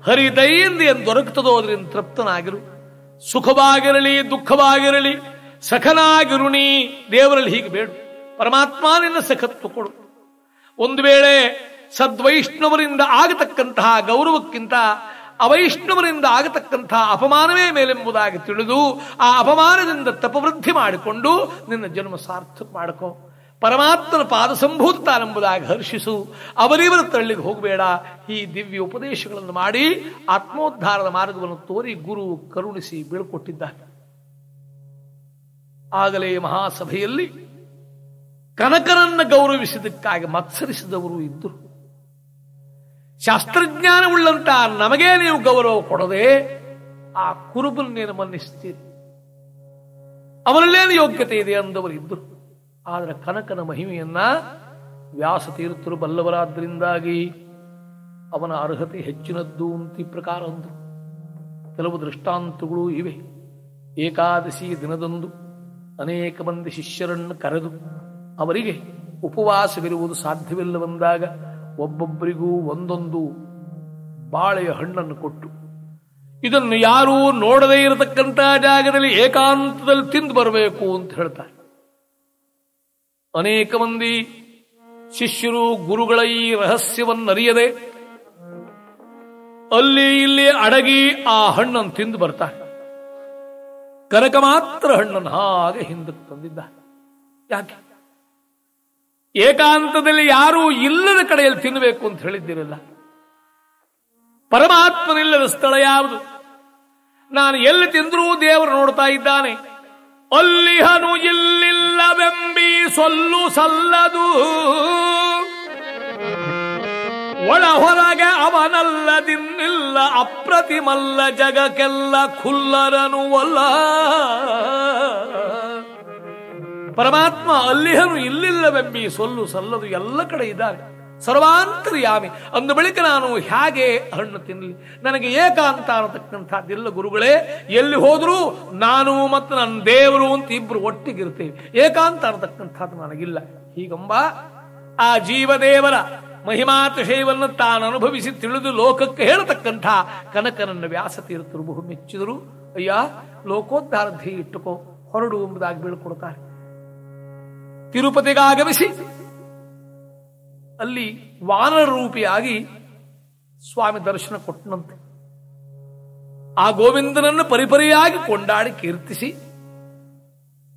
ಹರಿದೈಂದು ಏನು ದೊರಕುತ್ತದೋ ಅದರಿಂದ ತೃಪ್ತನಾಗಿರು. ಸುಖವಾಗಿರಲಿ, ದುಃಖವಾಗಿರಲಿ, ಸಖನಾಗಿರುಣಿ, ದೇವರಲ್ಲಿ ಹೀಗೆ ಬೇಡು. ಪರಮಾತ್ಮ ನಿನ್ನ ಸಖತ್ವ ಕೊಡು. ಒಂದು ವೇಳೆ ಸದ್ವೈಷ್ಣವರಿಂದ ಆಗತಕ್ಕಂತಹ ಗೌರವಕ್ಕಿಂತ ಅವೈಷ್ಣವರಿಂದ ಆಗತಕ್ಕಂತಹ ಅಪಮಾನವೇ ಮೇಲೆಂಬುದಾಗಿ ತಿಳಿದು ಆ ಅಪಮಾನದಿಂದ ತಪವೃದ್ಧಿ ಮಾಡಿಕೊಂಡು ನಿನ್ನ ಜನ್ಮ ಸಾರ್ಥಕ ಮಾಡಿಕೊ. ಪರಮಾತ್ಮನ ಪಾದ ಸಂಭೂತಾನೆಂಬುದಾಗಿ ಹರ್ಷಿಸು. ಅವರಿವರ ತಳ್ಳಿಗೆ ಹೋಗಬೇಡ. ಈ ದಿವ್ಯ ಉಪದೇಶಗಳನ್ನು ಮಾಡಿ ಆತ್ಮೋದ್ಧಾರದ ಮಾರ್ಗವನ್ನು ತೋರಿ ಗುರು ಕರುಣಿಸಿ ಬೀಳ್ಕೊಟ್ಟಿದ್ದಾನೆ. ಆಗಲೇ ಮಹಾಸಭೆಯಲ್ಲಿ ಕನಕನನ್ನು ಗೌರವಿಸಿದ್ದಕ್ಕಾಗಿ ಮತ್ಸರಿಸಿದವರು ಇದ್ದರು. ಶಾಸ್ತ್ರಜ್ಞಾನವುಳ್ಳಂತ ನಮಗೇ ನೀವು ಗೌರವ ಕೊಡದೆ ಆ ಕುರುಬನ್ನೇನು ಮನ್ನಿಸ್ತೀರಿ ಅವನಲ್ಲೇನು ಯೋಗ್ಯತೆ ಇದೆ ಅಂದವರು ಇದ್ದರು. ಆದರೆ ಕನಕನ ಮಹಿಮೆಯನ್ನ ವ್ಯಾಸ ತೀರ್ಥರು ಬಲ್ಲವರಾದ್ದರಿಂದಾಗಿ ಅವನ ಅರ್ಹತೆ ಹೆಚ್ಚಿನದ್ದು ಅಂತ ಪ್ರಕಾರ ಅಂದರು. ಕೆಲವು ದೃಷ್ಟಾಂತಗಳು ಇವೆ. ಏಕಾದಶಿ ದಿನದಂದು ಅನೇಕ ಮಂದಿ ಶಿಷ್ಯರನ್ನು ಕರೆದು ಅವರಿಗೆ ಉಪವಾಸವಿರುವುದು ಸಾಧ್ಯವಿಲ್ಲವೆಂದಾಗ ಒಬ್ಬೊಬ್ಬರಿಗೂ ಒಂದೊಂದು ಬಾಳೆಯ ಹಣ್ಣನ್ನು ಕೊಟ್ಟು, ಇದನ್ನು ಯಾರೂ ನೋಡದೇ ಇರತಕ್ಕಂಥ ಜಾಗದಲ್ಲಿ ಏಕಾಂತದಲ್ಲಿ ತಿಂದು ಬರಬೇಕು ಅಂತ ಹೇಳ್ತಾರೆ. ಅನೇಕ ಮಂದಿ ಶಿಷ್ಯರು ಗುರುಗಳ ಈ ರಹಸ್ಯವನ್ನರಿಯದೆ ಅಲ್ಲಿ ಇಲ್ಲಿ ಅಡಗಿ ಆ ಹಣ್ಣನ್ನು ತಿಂದು ಬರ್ತಾರೆ. ಕನಕ ಮಾತ್ರ ಹಣ್ಣನ್ನು ಹಾಗೆ ಹಿಂದಕ್ಕೆ ತಂದಿದ್ದ ಯಾಕೆ? ಏಕಾಂತದಲ್ಲಿ ಯಾರೂ ಇಲ್ಲದ ಕಡೆಯಲ್ಲಿ ತಿನ್ನಬೇಕು ಅಂತ ಹೇಳಿದ್ದಿರಲ್ಲ? ಪರಮಾತ್ಮನಿಲ್ಲದ ಸ್ಥಳ ಯಾವುದು? ನಾನು ಎಲ್ಲಿ ತಿಂದರೂ ದೇವರು ನೋಡ್ತಾ ಇದ್ದಾನೆ. ಅಲ್ಲಿ ಹನು ಇಲ್ಲಿಲ್ಲವೆಂಬಿ ಸೊಲ್ಲು ಸಲ್ಲದು. ಒಳ ಹೊರಗೆ ಅವನಲ್ಲದಿನ್ನಿಲ್ಲ, ಅಪ್ರತಿಮಲ್ಲ ಜಗಕ್ಕೆಲ್ಲ ಖುಲ್ಲರನು ಅಲ್ಲ ಪರಮಾತ್ಮ ಅಲ್ಲಿಹನು ಇಲ್ಲಿಲ್ಲವೆಂಬಿ ಸೊಲ್ಲು ಸಲ್ಲದು ಎಲ್ಲ ಕಡೆ ಇದ್ದಾರೆ. ಸರ್ವಾಂತರ್ಯಾಮಿ ಅಂದ ಬಳಿಕ ನಾನು ಹೇಗೆ ಹಣ್ಣು ತಿನ್ನಲಿ ನನಗೆ ಏಕಾಂತ ಅನ್ನತಕ್ಕಂಥದ್ದಿಲ್ಲ ಗುರುಗಳೇ, ಎಲ್ಲಿ ಹೋದರೂ ನಾನು ಮತ್ತು ನನ್ನ ದೇವರು ಅಂತ ಇಬ್ರು ಒಟ್ಟಿಗಿರ್ತೇವೆ. ಏಕಾಂತ ಅನ್ನತಕ್ಕಂಥದ್ದು ನನಗಿಲ್ಲ. ಹೀಗಂಬ ಆ ಜೀವದೇವರ ಮಹಿಮಾತಿಶಯವನ್ನು ತಾನು ಅನುಭವಿಸಿ ತಿಳಿದು ಲೋಕಕ್ಕೆ ಹೇಳತಕ್ಕಂಥ ಕನಕನನ್ನ ವ್ಯಾಸ ತೀರ್ಥರು ಬಹು ಮೆಚ್ಚಿದರು ಅಯ್ಯ ಲೋಕೋದ್ಧಾರ್ಧಿ ಇಟ್ಟುಕೋ. ಹೊರಡು ಎಂಬುದಾಗಿ ಬೀಳ್ಕೊಡ್ತಾರೆ. ತಿರುಪತಿಗಾಗಮಿಸಿ ಅಲ್ಲಿ ವಾನರ ರೂಪಿಯಾಗಿ ಸ್ವಾಮಿ ದರ್ಶನ ಕೊಟ್ಟನಂತೆ. ಆ ಗೋವಿಂದನನ್ನು ಪರಿಪರಿಯಾಗಿ ಕೊಂಡಾಡಿ ಕೀರ್ತಿಸಿ,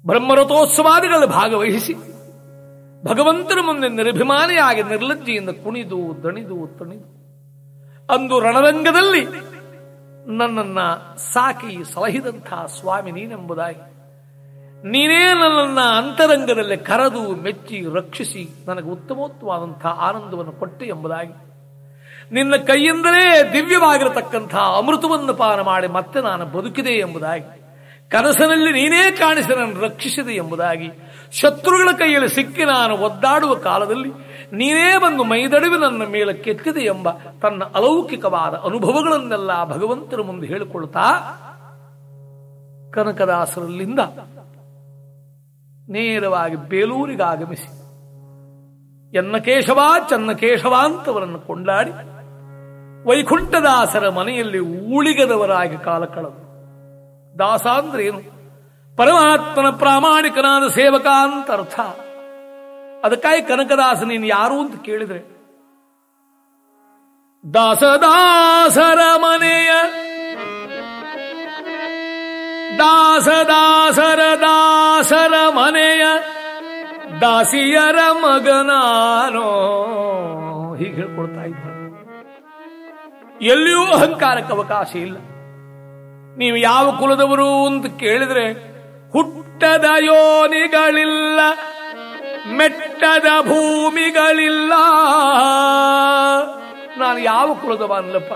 ಬ್ರಹ್ಮರಥೋತ್ಸವಾದಿಗಳಲ್ಲಿ ಭಾಗವಹಿಸಿ, ಭಗವಂತನ ಮುಂದೆ ನಿರ್ಭಿಮಾನಿಯಾಗಿ ನಿರ್ಲಜ್ಜೆಯಿಂದ ಕುಣಿದು, ದಣಿದು, ತಣಿದು, ಅಂದು ರಣರಂಗದಲ್ಲಿ ನನ್ನನ್ನ ಸಾಕಿ ಸಲಹಿದಂತಹ ಸ್ವಾಮಿ ನೀನೆಂಬುದಾಗಿ ನೀನೇ ನನ್ನ ಅಂತರಂಗದಲ್ಲಿ ಕರೆದು ಮೆಚ್ಚಿ ರಕ್ಷಿಸಿ ನನಗೆ ಉತ್ತಮೋತ್ತವಾದಂತಹ ಆನಂದವನ್ನು ಕೊಟ್ಟೆ ಎಂಬುದಾಗಿ. ನಿನ್ನ ಕೈಯಿಂದಲೇ ದಿವ್ಯವಾಗಿರತಕ್ಕಂಥ ಅಮೃತವನ್ನು ಪಾನ ಮಾಡಿ ಮತ್ತೆ ನಾನು ಬದುಕಿದೆ ಎಂಬುದಾಗಿ. ಕನಸಿನಲ್ಲಿ ನೀನೇ ಕಾಣಿಸಿ ನನ್ನ ರಕ್ಷಿಸಿದೆ ಎಂಬುದಾಗಿ. ಶತ್ರುಗಳ ಕೈಯಲ್ಲಿ ಸಿಕ್ಕಿ ನಾನು ಒದ್ದಾಡುವ ಕಾಲದಲ್ಲಿ ನೀನೇ ಬಂದು ಮೈದಡವಿ ನನ್ನ ಮೇಲೆ ಕೆತ್ತಿದೆ ಎಂಬ ತನ್ನ ಅಲೌಕಿಕವಾದ ಅನುಭವಗಳನ್ನೆಲ್ಲ ಭಗವಂತನ ಮುಂದೆ ಹೇಳಿಕೊಳ್ತಾ ಕನಕದಾಸರಲ್ಲಿಂದ ನೇರವಾಗಿ ಬೇಲೂರಿಗೆ ಆಗಮಿಸಿ ಎನ್ನ ಕೇಶವ ಚನ್ನ ಕೇಶವ ಅಂತವರನ್ನು ಕೊಂಡಾಡಿ, ವೈಕುಂಠದಾಸರ ಮನೆಯಲ್ಲಿ ಊಳಿಗದವರಾಗಿ ಕಾಲ ಕಳೆದು. ದಾಸ ಅಂದ್ರೆ ಏನು ಪರಮಾತ್ಮನ ಪ್ರಾಮಾಣಿಕನಾದ ಸೇವಕ ಅಂತ ಅರ್ಥ. ಅದಕ್ಕಾಗಿ ಕನಕದಾಸ ನೀನು ಯಾರು ಅಂತ ಕೇಳಿದ್ರೆ, ದಾಸದಾಸರ ಮನೆಯ ದಾಸದಾಸರ ದಾಸರ ಮನೆಯ ದಾಸಿಯರ ಮಗನಾನೋ? ಹೀಗೆ ಹೇಳ್ಕೊಡ್ತಾ ಇದ್ದ. ಎಲ್ಲಿಯೂ ಅಹಂಕಾರಕ್ಕೆ ಅವಕಾಶ ಇಲ್ಲ. ನೀವು ಯಾವ ಕುಲದವರು ಅಂತ ಕೇಳಿದ್ರೆ ಹುಟ್ಟದ ಯೋನಿಗಳಿಲ್ಲ, ಮೆಟ್ಟದ ಭೂಮಿಗಳಿಲ್ಲ. ನಾನು ಯಾವ ಕುಲದವ ಅನ್ಲಪ್ಪ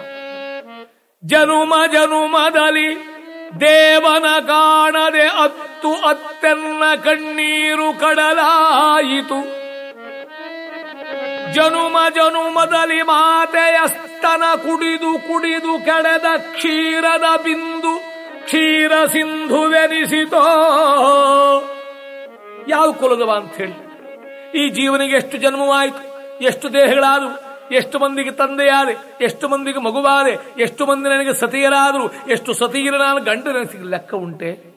ಜನುಮ ಜನುಮದಲ್ಲಿ ದೇವನ ಕಾಣದೆ ಅತ್ತು ಅತ್ತೆನ್ನ ಕಣ್ಣೀರು ಕಡಲಾಯಿತು. ಜನುಮ ಜನುಮದಲ್ಲಿ ಮಾತೆಯ ಸ್ತನ ಕುಡಿದು ಕುಡಿದು ಕೆಡದ ಕ್ಷೀರದ ಬಿಂದು ಕ್ಷೀರ ಸಿಂಧುವೆನಿಸಿತೋ ಯಾವ ಕುಲದವ ಅಂತ ಹೇಳಿ ಈ ಜೀವನಿಗೆ ಎಷ್ಟು ಜನ್ಮವಾಯಿತು, ಎಷ್ಟು ದೇಹಗಳಾದವು? ಎಷ್ಟು ಮಂದಿಗೆ ತಂದೆಯಾದೆ, ಎಷ್ಟು ಮಂದಿಗೆ ಮಗುವಾದೆ, ಎಷ್ಟು ಮಂದಿ ನನಗೆ ಸತಿಯರಾದರು, ಎಷ್ಟು ಸತಿಯರ ನಾನು ಗಂಡನ ಲೆಕ್ಕ ಉಂಟೆ.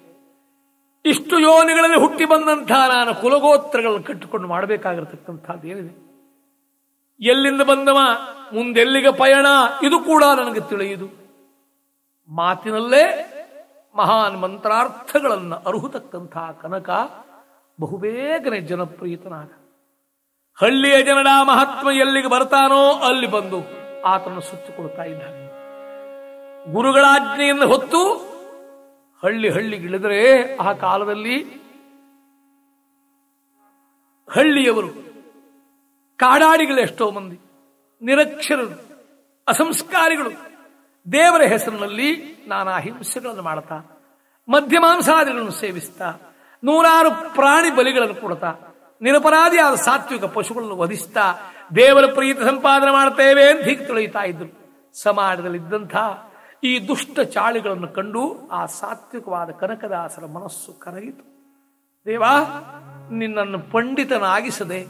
ಇಷ್ಟು ಯೋನಿಗಳಲ್ಲಿ ಹುಟ್ಟಿ ಬಂದಂತಹ ನಾನು ಕುಲಗೋತ್ರಗಳನ್ನು ಕಟ್ಟಿಕೊಂಡು ಮಾಡಬೇಕಾಗಿರತಕ್ಕಂಥದ್ದು ಏನಿದೆ? ಎಲ್ಲಿಂದ ಬಂದವ? ಮುಂದೆಲ್ಲಿಗೆ ಪಯಣ? ಇದು ಕೂಡ ನನಗೆ ತಿಳಿಯುದು ಮಾತಿನಲ್ಲೇ ಮಹಾನ್ ಮಂತ್ರಾರ್ಥಗಳನ್ನು ಅರುಹುತಕ್ಕಂಥ ಕನಕ ಬಹುಬೇಗನೆ ಜನಪ್ರಿಯತನಾಗ ಹಳ್ಳಿಯ ಜನರ ಮಹಾತ್ಮ ಎಲ್ಲಿಗೆ ಬರ್ತಾನೋ ಅಲ್ಲಿ ಬಂದು ಆತನ ಸುತ್ತುಕೊಳ್ತಾ ಇದ್ದಾನೆ. ಗುರುಗಳ ಆಜ್ಞೆಯನ್ನು ಹೊತ್ತು ಹಳ್ಳಿ ಹಳ್ಳಿಗಿಳಿದರೆ ಆ ಕಾಲದಲ್ಲಿ ಹಳ್ಳಿಯವರು ಕಾಡಾಡಿಗಳು ಎಷ್ಟೋ ಮಂದಿ, ನಿರಕ್ಷರರು, ಅಸಂಸ್ಕಾರಿಗಳು. ದೇವರ ಹೆಸರಿನಲ್ಲಿ ನಾನಾ ಹಿಂಸೆಗಳನ್ನು ಮಾಡ್ತಾ ಮಧ್ಯಮಾಂಸಾದಿಗಳನ್ನು ಸೇವಿಸ್ತಾ, ನೂರಾರು ಪ್ರಾಣಿ ಬಲಿಗಳನ್ನು ಕೊಡ್ತಾ ನಿರಪರಾಧಿಯಾದ ಸಾತ್ವಿಕ ಪಶುಗಳನ್ನು ವಧಿಸ್ತಾ ದೇವರ ಪ್ರೀತಿ ಸಂಪಾದನೆ ಮಾಡ್ತೇವೆ ಅಂತ ಹೀಗೆ ತಿಳಿಯುತ್ತಾ ಇದ್ರು. ಸಮಾಜದಲ್ಲಿದ್ದಂಥ ಈ ದುಷ್ಟ ಚಾಳಿಗಳನ್ನು ಕಂಡು ಆ ಸಾತ್ವಿಕವಾದ ಕನಕದಾಸರ ಮನಸ್ಸು ಕರಗಿತು. ದೇವಾ, ನಿನ್ನನ್ನು ಪಂಡಿತನಾಗಿಸದೆ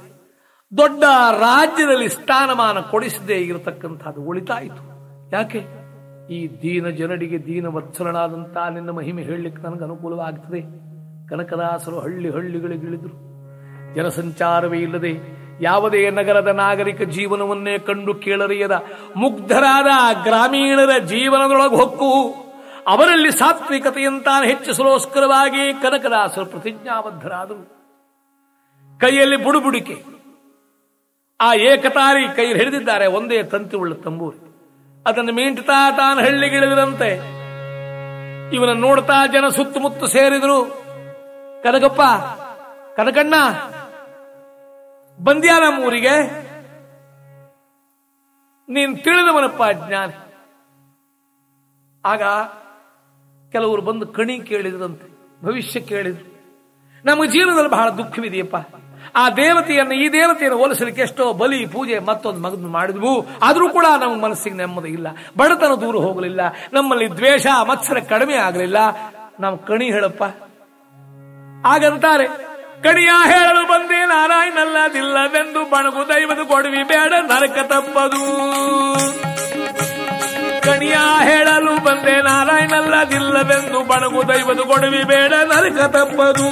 ದೊಡ್ಡ ರಾಜ್ಯದಲ್ಲಿ ಸ್ಥಾನಮಾನ ಕೊಡಿಸದೆ ಇರತಕ್ಕಂಥದ್ದು ಉಳಿತಾಯಿತು ಯಾಕೆ? ಈ ದೀನ ಜನರಿಗೆ ದೀನ ವತ್ಸಲನಾದಂಥ ನಿನ್ನ ಮಹಿಮೆ ಹೇಳಲಿಕ್ಕೆ ನನಗೆ ಅನುಕೂಲವಾಗ್ತದೆ. ಕನಕದಾಸರು ಹಳ್ಳಿ ಹಳ್ಳಿಗಳಿಗಿಳಿದ್ರು ಜನಸಂಚಾರವೇ ಇಲ್ಲದೆ ಯಾವುದೇ ನಗರದ ನಾಗರಿಕ ಜೀವನವನ್ನೇ ಕಂಡು ಕೇಳರಿಯದ ಮುಗ್ಧರಾದ ಗ್ರಾಮೀಣರ ಜೀವನದೊಳಗೆ ಹೊಕ್ಕು, ಅವರಲ್ಲಿ ಸಾತ್ವಿಕತೆಯಂತಾನೆ ಹೆಚ್ಚಿಸಲೋಸ್ಕರವಾಗಿ ಕನಕದಾಸರು ಪ್ರತಿಜ್ಞಾಬದ್ಧರಾದರು. ಕೈಯಲ್ಲಿ ಬುಡುಬುಡಿಕೆ. ಆ ಏಕತಾರಿ ಕೈ ಹಿಡಿದಿದ್ದಾರೆ, ಒಂದೇ ತಂತಿ ಉಳ್ಳ ತಂಬೂರಿ. ಅದನ್ನು ಮೀಂಟುತ್ತಾ ತಾನು ಹಳ್ಳಿಗಿಳಿದ್ರಂತೆ ಇವನ ನೋಡ್ತಾ ಜನ ಸುತ್ತಮುತ್ತ ಸೇರಿದ್ರು. ಕನಕಪ್ಪ, ಕನಕಣ್ಣ ಬಂದ್ಯಾ ನಮ್ಮೂರಿಗೆ ನೀನ್ ತಿಳಿದವನಪ್ಪ ಜ್ಞಾನಿ ಆಗ ಕೆಲವರು ಬಂದು ಕಣಿ ಕೇಳಿದ್ರಂತೆ, ಭವಿಷ್ಯ ಕೇಳಿದ್ರು. ನಮ್ಮ ಜೀವನದಲ್ಲಿ ಬಹಳ ದುಃಖವಿದೆಯಪ್ಪ. ಆ ದೇವತೆಯನ್ನು, ಈ ದೇವತೆಯನ್ನು ಹೋಲಿಸಲಿಕ್ಕೆ ಎಷ್ಟೋ ಬಲಿ, ಪೂಜೆ, ಮತ್ತೊಂದು ಮಗದು ಮಾಡಿದ್ವು. ಆದರೂ ಕೂಡ ನಮ್ಮ ಮನಸ್ಸಿಗೆ ನೆಮ್ಮದಿ ಇಲ್ಲ. ಬಡತನ ದೂರ ಹೋಗಲಿಲ್ಲ. ನಮ್ಮಲ್ಲಿ ದ್ವೇಷ, ಮತ್ಸರ ಕಡಿಮೆ ಆಗಲಿಲ್ಲ. ನಾವು ಕಣಿ ಹೇಳಪ್ಪ. ಆಗಂತಾರೆ ಕಣಿಯ ಹೇಳಲು ಬಂದೆ ನಾರಾಯಣಲ್ಲದಿಲ್ಲವೆಂದು ಬಣಗು ದೈವದ ಕೊಡವಿ ಬೇಡ, ನರಕ ತಪ್ಪದು. ಕಣಿಯ ಹೇಳಲು ಬಂದೆ ನಾರಾಯಣಲ್ಲದಿಲ್ಲವೆಂದು ಬಣಗು ದೈವದ ಕೊಡವಿ ಬೇಡ, ನರಕ ತಪ್ಪದು.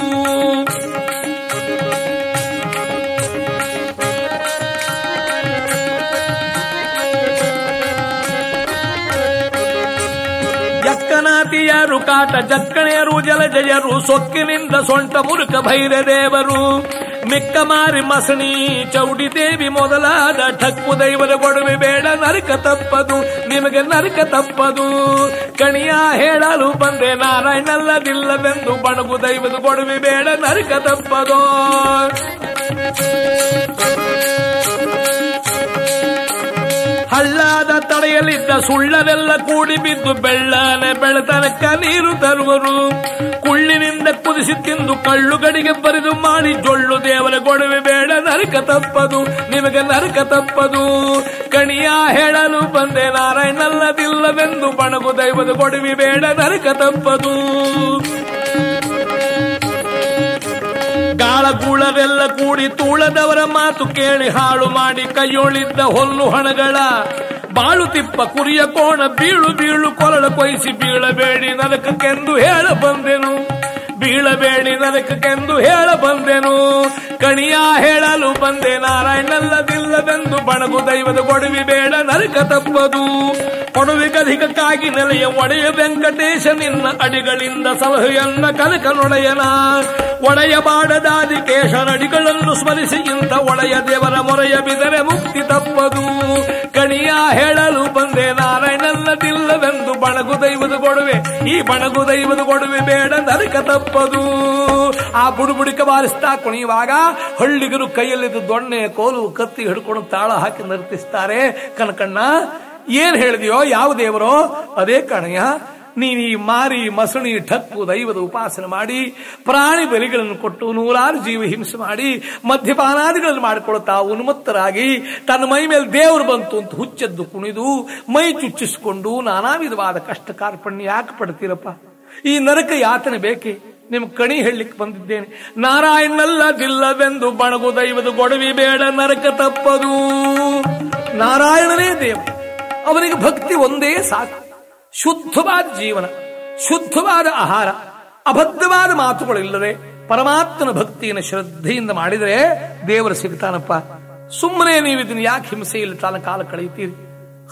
ಜಕ್ಕನಾತಿಯರು ಕಾಟ ಜಕ್ಕಣೆಯರು ಜಲಜಯರು, ಸೊಕ್ಕಿನಿಂದ ಸೊಂಟ ಮುರುಕ ಭೈರ ದೇವರು ಮಿಕ್ಕ ಮಾರಿ ಮಸಣಿ, ಚೌಡಿ ದೇವಿ ಮೊದಲಾದ ಠಕ್ಕು ದೈವದ ಕೊಡುವೆ ಬೇಡ, ನರಕ ತಪ್ಪದು, ನಿಮಗೆ ನರಕ ತಪ್ಪದು. ಕಣಿಯ ಹೇಳಲು ಬಂದೆ ನಾರಾಯಣಲ್ಲದಿಲ್ಲವೆಂದು ಬಣಗು ದೈವದ ಕೊಡುವೆ ಬೇಡ, ನರಕ ತಪ್ಪದು. ಹಳ್ಳಾದ ತಡೆಯಲಿದ್ದ ಸುಳ್ಳನೆಲ್ಲ ಕೂಡಿ ಬಿದ್ದು ಬೆಳ್ಳನೆ ಬೆಳತನಕ ನೀರು ತರುವರು. ಕುಳ್ಳಿನಿಂದ ಕುದಿಸಿ ತಿಂದು ಕಳ್ಳುಗಡಿಗೆ ಬರಿದು ಮಾಡಿ ಜೊಳ್ಳು ದೇವರ ಗೊಡವೆ ಬೇಡ, ನರಕ ತಪ್ಪದು, ನಿಮಗೆ ನರಕ ತಪ್ಪದು. ಕಣಿಯ ಹೇಳಲು ಬಂದೆ ನಾರಾಯಣಲ್ಲದಿಲ್ಲವೆಂದು ಬಣಗು ದೈವದ ಗೊಡವಿ ಬೇಡ, ನರಕ ತಪ್ಪದು. ಗಾಳಗೂಳರೆಲ್ಲ ಕೂಡಿ ತೂಳದವರ ಮಾತು ಕೇಳಿ ಹಾಳು ಮಾಡಿ ಕೈಯೊಳಿದ್ದ ಹೊಲ್ಲು ಹಣಗಳ. ಬಾಳು ತಿಪ್ಪ ಕುರಿಯ ಕೋಣ ಬೀಳು ಬೀಳು ಕೊರಳ ಕೊಯ್ಸಿ ಬೀಳಬೇಡಿ, ನರಕಕ್ಕೆಂದು ಹೇಳ ಬಂದೆನು. ಬೀಳಬೇಡಿ ನರಕಕ್ಕೆಂದು ಹೇಳ ಬಂದೆನು. ಕಣಿಯ ಹೇಳಲು ಬಂದೆ ನಾರಾಯಣಲ್ಲದಿಲ್ಲವೆಂದು ಬಣಗು ದೈವದ ಕೊಡುವಿ ಬೇಡ, ನರಕ ತಪ್ಪದು. ಕೊಡುವಿಗಧಿಕಕ್ಕಾಗಿ ನೆಲೆಯ ಒಡೆಯ ವೆಂಕಟೇಶ ನಿನ್ನ ಅಡಿಗಳಿಂದ ಸಲಹೆಯನ್ನ ಕನಕನೊಡೆಯನ. ಒಡೆಯ ಬಾಡದಾದಿ ಕೇಶನಡಿಗಳನ್ನು ಸ್ಮರಿಸಿ, ಇಂಥ ಒಡೆಯ ದೇವರ ಮೊರೆಯ ಬಿದರೆ ಮುಕ್ತಿ ತಪ್ಪದು. ಕಣಿಯ ಹೇಳಲು ಬಂದೆ ನಾರಾಯಣಲ್ಲದಿಲ್ಲವೆಂದು ಬಣಗು ದೈವದ ಕೊಡುವೆ. ಈ ಬಣಗು ದೈವದ ಕೊಡುವೆ ಬೇಡ, ನರಕ ತಪ್ಪದು. ಆ ಬುಡುಬುಡಿಕ ಬಾರಿಸ್ತಾ ಕುಣಿಯುವಾಗ ಹಳ್ಳಿಗರು ಕೈಯಲ್ಲಿದ್ದು ದೊಣ್ಣೆ, ಕೋಲು, ಕತ್ತಿ ಹಿಡ್ಕೊಂಡು ತಾಳ ಹಾಕಿ ನರ್ತಿಸ್ತಾರೆ. ಕನಕಣ್ಣ, ಏನ್ ಹೇಳಿದೆಯೋ ಯಾವ ದೇವರೋ? ಅದೇ ಕಣಯ್ಯ, ನೀನು ಈ ಮಾರಿ, ಮಸಣಿ, ಠಕ್ಕು, ದೈವದ ಉಪಾಸನೆ ಮಾಡಿ, ಪ್ರಾಣಿ ಬಲಿಗಳನ್ನು ಕೊಟ್ಟು ನೂರಾರು ಜೀವ ಹಿಂಸೆ ಮಾಡಿ, ಮದ್ಯಪಾನಾದಿಗಳನ್ನು ಮಾಡಿಕೊಳ್ತಾ ಉನ್ಮತ್ತರಾಗಿ, ತನ್ನ ಮೈ ಮೇಲೆ ದೇವರು ಬಂತು ಅಂತ ಹುಚ್ಚೆದ್ದು ಕುಣಿದು, ಮೈ ಚುಚ್ಚಿಸಿಕೊಂಡು ನಾನಾ ವಿಧವಾದ ಕಷ್ಟ ಕಾರ್ಪಣ್ಯ ಯಾಕೆ ಪಡ್ತೀರಪ್ಪ? ಈ ನರಕ ಯಾತನೆ ಬೇಕೆ? ನಿಮ್ ಕಣಿ ಹೇಳಲಿಕ್ಕೆ ಬಂದಿದ್ದೇನೆ. ನಾರಾಯಣಲ್ಲದಿಲ್ಲವೆಂದು ಬಣಗು ದೈವದ ಗೊಡವಿ ಬೇಡ ನರಕ ತಪ್ಪದು. ನಾರಾಯಣನೇ ದೇವ. ಅವನಿಗೆ ಭಕ್ತಿ ಒಂದೇ ಸಾಕು. ಶುದ್ಧವಾದ ಜೀವನ, ಶುದ್ಧವಾದ ಆಹಾರ, ಅಭದ್ರವಾದ ಮಾತುಗಳಿಲ್ಲದೆ ಪರಮಾತ್ಮನ ಭಕ್ತಿಯನ್ನು ಶ್ರದ್ಧೆಯಿಂದ ಮಾಡಿದರೆ ದೇವರು ಸಿಗ್ತಾನಪ್ಪ. ಸುಮ್ಮನೆ ನೀವು ಇದನ್ನು ಯಾಕೆ ಹಿಂಸೆಯಲ್ಲಿ ತಾನ ಕಾಲ ಕಳೆಯುತ್ತೀರಿ?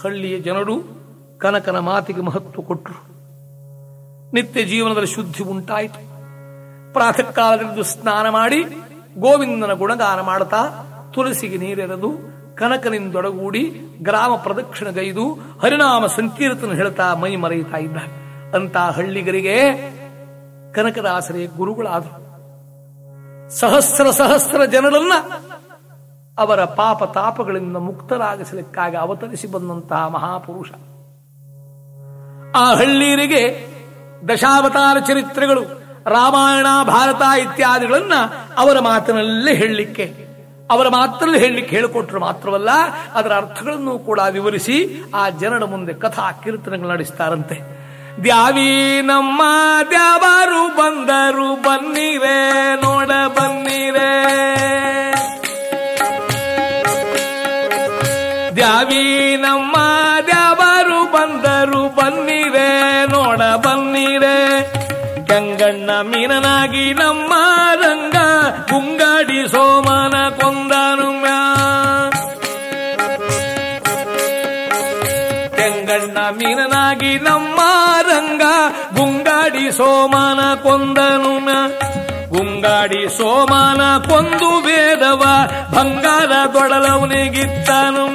ಹಳ್ಳಿಯ ಜನರು ಕನಕನ ಮಾತಿಗೆ ಮಹತ್ವ ಕೊಟ್ಟರು. ನಿತ್ಯ ಜೀವನದಲ್ಲಿ ಶುದ್ಧಿ ಉಂಟಾಯಿತು. ಪ್ರಾತಃ ಕಾಲದಿಂದ ಸ್ನಾನ ಮಾಡಿ ಗೋವಿಂದನ ಗುಣಗಾನ ಮಾಡುತ್ತಾ ತುಳಸಿಗೆ ನೀರೆರೆದು ಕನಕನಿಂದೊಡಗೂಡಿ ಗ್ರಾಮ ಪ್ರದಕ್ಷಿಣಗೈದು ಹರಿನಾಮ ಸಂಕೀರ್ತನ ಹೇಳ್ತಾ ಮೈ ಮರೆಯುತ್ತಾ ಇದ್ದಾರೆ. ಅಂತ ಹಳ್ಳಿಗರಿಗೆ ಕನಕದಾಸರೇ ಗುರುಗಳಾದರು. ಸಹಸ್ರ ಸಹಸ್ರ ಜನರನ್ನ ಅವರ ಪಾಪ ತಾಪಗಳಿಂದ ಮುಕ್ತರಾಗಿಸಲಿಕ್ಕಾಗಿ ಅವತರಿಸಿ ಬಂದಂತಹ ಮಹಾಪುರುಷ. ಆ ಹಳ್ಳಿಯರಿಗೆ ದಶಾವತಾರ ಚರಿತ್ರೆಗಳು ರಾಮಾಯಣ, ಭಾರತ ಇತ್ಯಾದಿಗಳನ್ನ ಅವರ ಮಾತಿನಲ್ಲೇ ಹೇಳಲಿಕ್ಕೆ, ಅವರ ಮಾತಲ್ಲಿ ಹೇಳಲಿಕ್ಕೆ ಹೇಳಿಕೊಟ್ರು ಮಾತ್ರವಲ್ಲ, ಅದರ ಅರ್ಥಗಳನ್ನು ಕೂಡ ವಿವರಿಸಿ ಆ ಜನರ ಮುಂದೆ ಕಥಾ ಕೀರ್ತನೆಗಳು ನಡೆಸ್ತಾರಂತೆ. ದ್ಯಾವಿ ನಮ್ಮ ದ್ಯಾವರು ಬಂದರು, ಬನ್ನಿರೆ, ನೋಡ ಬನ್ನಿರೆ. ದ್ಯಾವಿ ನಮ್ಮ ದ್ಯಾವರು ಬಂದರು, ಬನ್ನಿರೆ, ನೋಡ ಬನ್ನಿರೇ. ಕೆಂಗಣ್ಣ ಮೀನನಾಗಿ ನಮ್ಮ ರಂಗ ಗುಂಗಾಡಿ ಸೋಮನ ಕೊಂದನು ಗಂಗಣ್ಣ ಮೀನನಾಗಿ ನಮ್ಮ ರಂಗ ಗುಂಗಾಡಿ ಸೋಮನ ಕೊಂದನು ಗುಂಗಾಡಿ ಸೋಮನ ಕೊಂದು ಬೇದವ, ಬಂಗಾರ ದೊಡಲವನಿಗಿತ್ತನು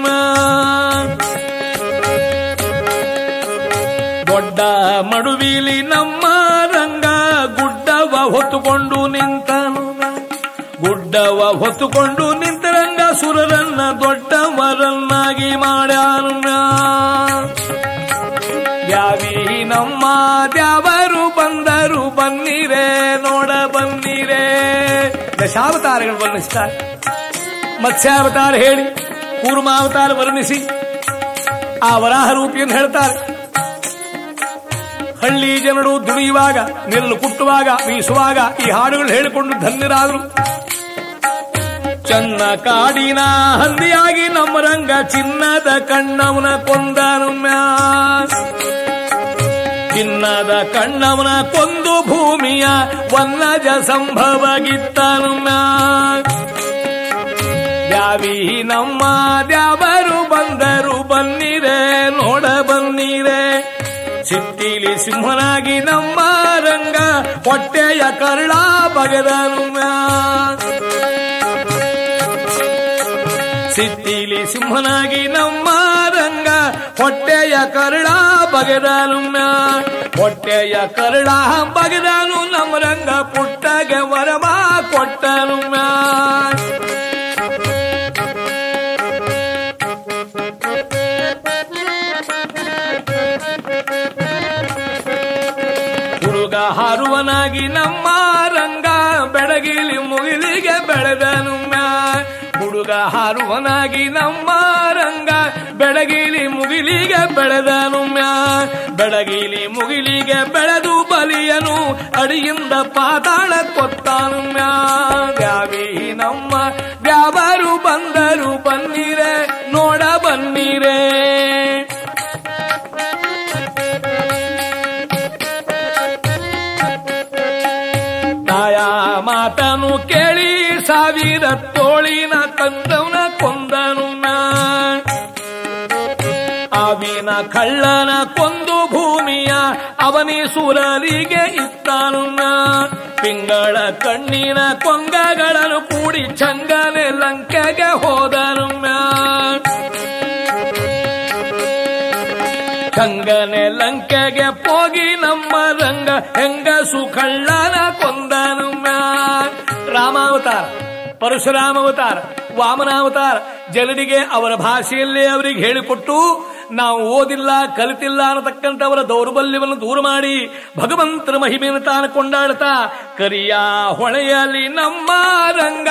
ದೊಡ್ಡ ಮಡುವಿಲಿ ನಮ್ಮ ಹೊತ್ತುಕೊಂಡು ನಿಂತನು. ಗುಡ್ಡವ ಹೊತ್ತುಕೊಂಡು ನಿಂತ ರಂಗ ಸುರರನ್ನ ದೊಡ್ಡವರನ್ನಾಗಿ ಮಾಡ್ಯಾನು ದ್ಯಾವಿ ನಮ್ಮ ದ್ಯಾವರು ಬಂದರು ಬನ್ನಿರೆ, ನೋಡ ಬನ್ನಿರೆ. ದಶಾವತಾರಗಳು ವರ್ಣಿಸ್ತಾರೆ ಮತ್ಸ್ಯಾವತಾರ ಹೇಳಿ, ಕೂರ್ಮಾವತಾರ ವರ್ಣಿಸಿ, ಆ ವರಾಹ ರೂಪಿಯನ್ನು ಹೇಳ್ತಾರೆ. ಹಳ್ಳಿ ಜನರು ದುಡಿಯುವಾಗ, ನೆಲ್ಲು ಕುಟ್ಟುವಾಗ, ಬೀಸುವಾಗ ಈ ಹಾಡುಗಳು ಹೇಳಿಕೊಂಡು ಧನ್ಯರಾದರು. ಚನ್ನ ಕಾಡಿನ ಹಂದಿಯಾಗಿ ನಮ್ಮ ರಂಗ ಚಿನ್ನದ ಕಣ್ಣವನ ಕೊಂದನು ಚಿನ್ನದ ಕಣ್ಣವನ ಕೊಂದು ಭೂಮಿಯ ವನ್ನಜ ಸಂಭವಗಿತ್ತನು ಮ್ಯಾಸ್ ನಮ್ಮ ದ್ಯಾವರು ಬಂದರು ಬನ್ನಿರೆ, ನೋಡ ಬನ್ನಿರೇ. ಸಿಟ್ಟಿಲಿ ಸಿಂಹನಾಗಿ ನಮ್ಮ ರಂಗ, ಹೊಟ್ಟೆಯ ಕರಳ ಬಗೆದನು ಸಿಟ್ಟಿಲಿ ಸಿಂಹನಾಗಿ ನಮ್ಮ ರಂಗ, ಹೊಟ್ಟೆಯ ಕರಳ ಬಗೆದನು ಹೊಟ್ಟೆಯ ಕರಳ ಬಗೆದನು ನಮ್ಮ ರಂಗ, ಪುಟ್ಟಗೆ ವರಮ ಹಾರುವನಾಗಿ ನಮ್ಮ ರಂಗ ಬೆಳಗಿಲಿ ಮುಗಿಲಿಗೆ ಬೆಳೆದನು ಹುಡುಗ ಹಾರುವನಾಗಿ ನಮ್ಮ ರಂಗ ಬೆಳಗಿಲಿ ಮುಗಿಲಿಗೆ ಬೆಳೆದನು ಬೆಳಗಿಲಿ ಮುಗಿಲಿಗೆ ಬೆಳೆದು ಬಲಿಯನು, ಅಡಿಯಿಂದ ಪಾತಾಳ ಕೊತ್ತಾನು ಮ್ಯಾವಿ ನಮ್ಮ ಯಾವರು ಬಂದರು ಬನ್ನಿರೆ, ನೋಡ ಬನ್ನಿರೇ. ಮಾತನು ಕೇಳಿ ಸಾವಿರ ತೋಳಿನ ತಂದವನ ಕೊಂದನು ಅವಿನ ಕಳ್ಳನ ಕೊಂದು ಭೂಮಿಯ ಅವನಿ ಸುರರಿಗೆ ಇತ್ತನು ತಿಂಗಳ ಕಣ್ಣಿನ ಕೊಂಗಗಳನ್ನು ಕೂಡಿ ಚಂಗನೆ ಲಂಕೆಗೆ ಹೋದನು ಚಂಗನೆ ಲಂಕೆಗೆ ಹೋಗಿ ನಮ್ಮ ರಂಗ ಹೆಂಗಸು ಕಳ್ಳನ ಪರಶುರಾಮಾವತಾರ, ವಾಮನಾವತಾರ. ಜನರಿಗೆ ಅವರ ಭಾಷೆಯಲ್ಲೇ ಅವರಿಗೆ ಹೇಳಿಕೊಟ್ಟು, ನಾವು ಓದಿಲ್ಲ, ಕಲಿತಿಲ್ಲ ಅನ್ನತಕ್ಕಂಥವರ ದೌರ್ಬಲ್ಯವನ್ನು ದೂರ ಮಾಡಿ, ಭಗವಂತನ ಮಹಿಮೆಯನ್ನು ತಾನು ಕೊಂಡಾಡ್ತಾ, ಕರಿಯ ಹೊಳೆಯಲಿ ನಮ್ಮ ರಂಗ,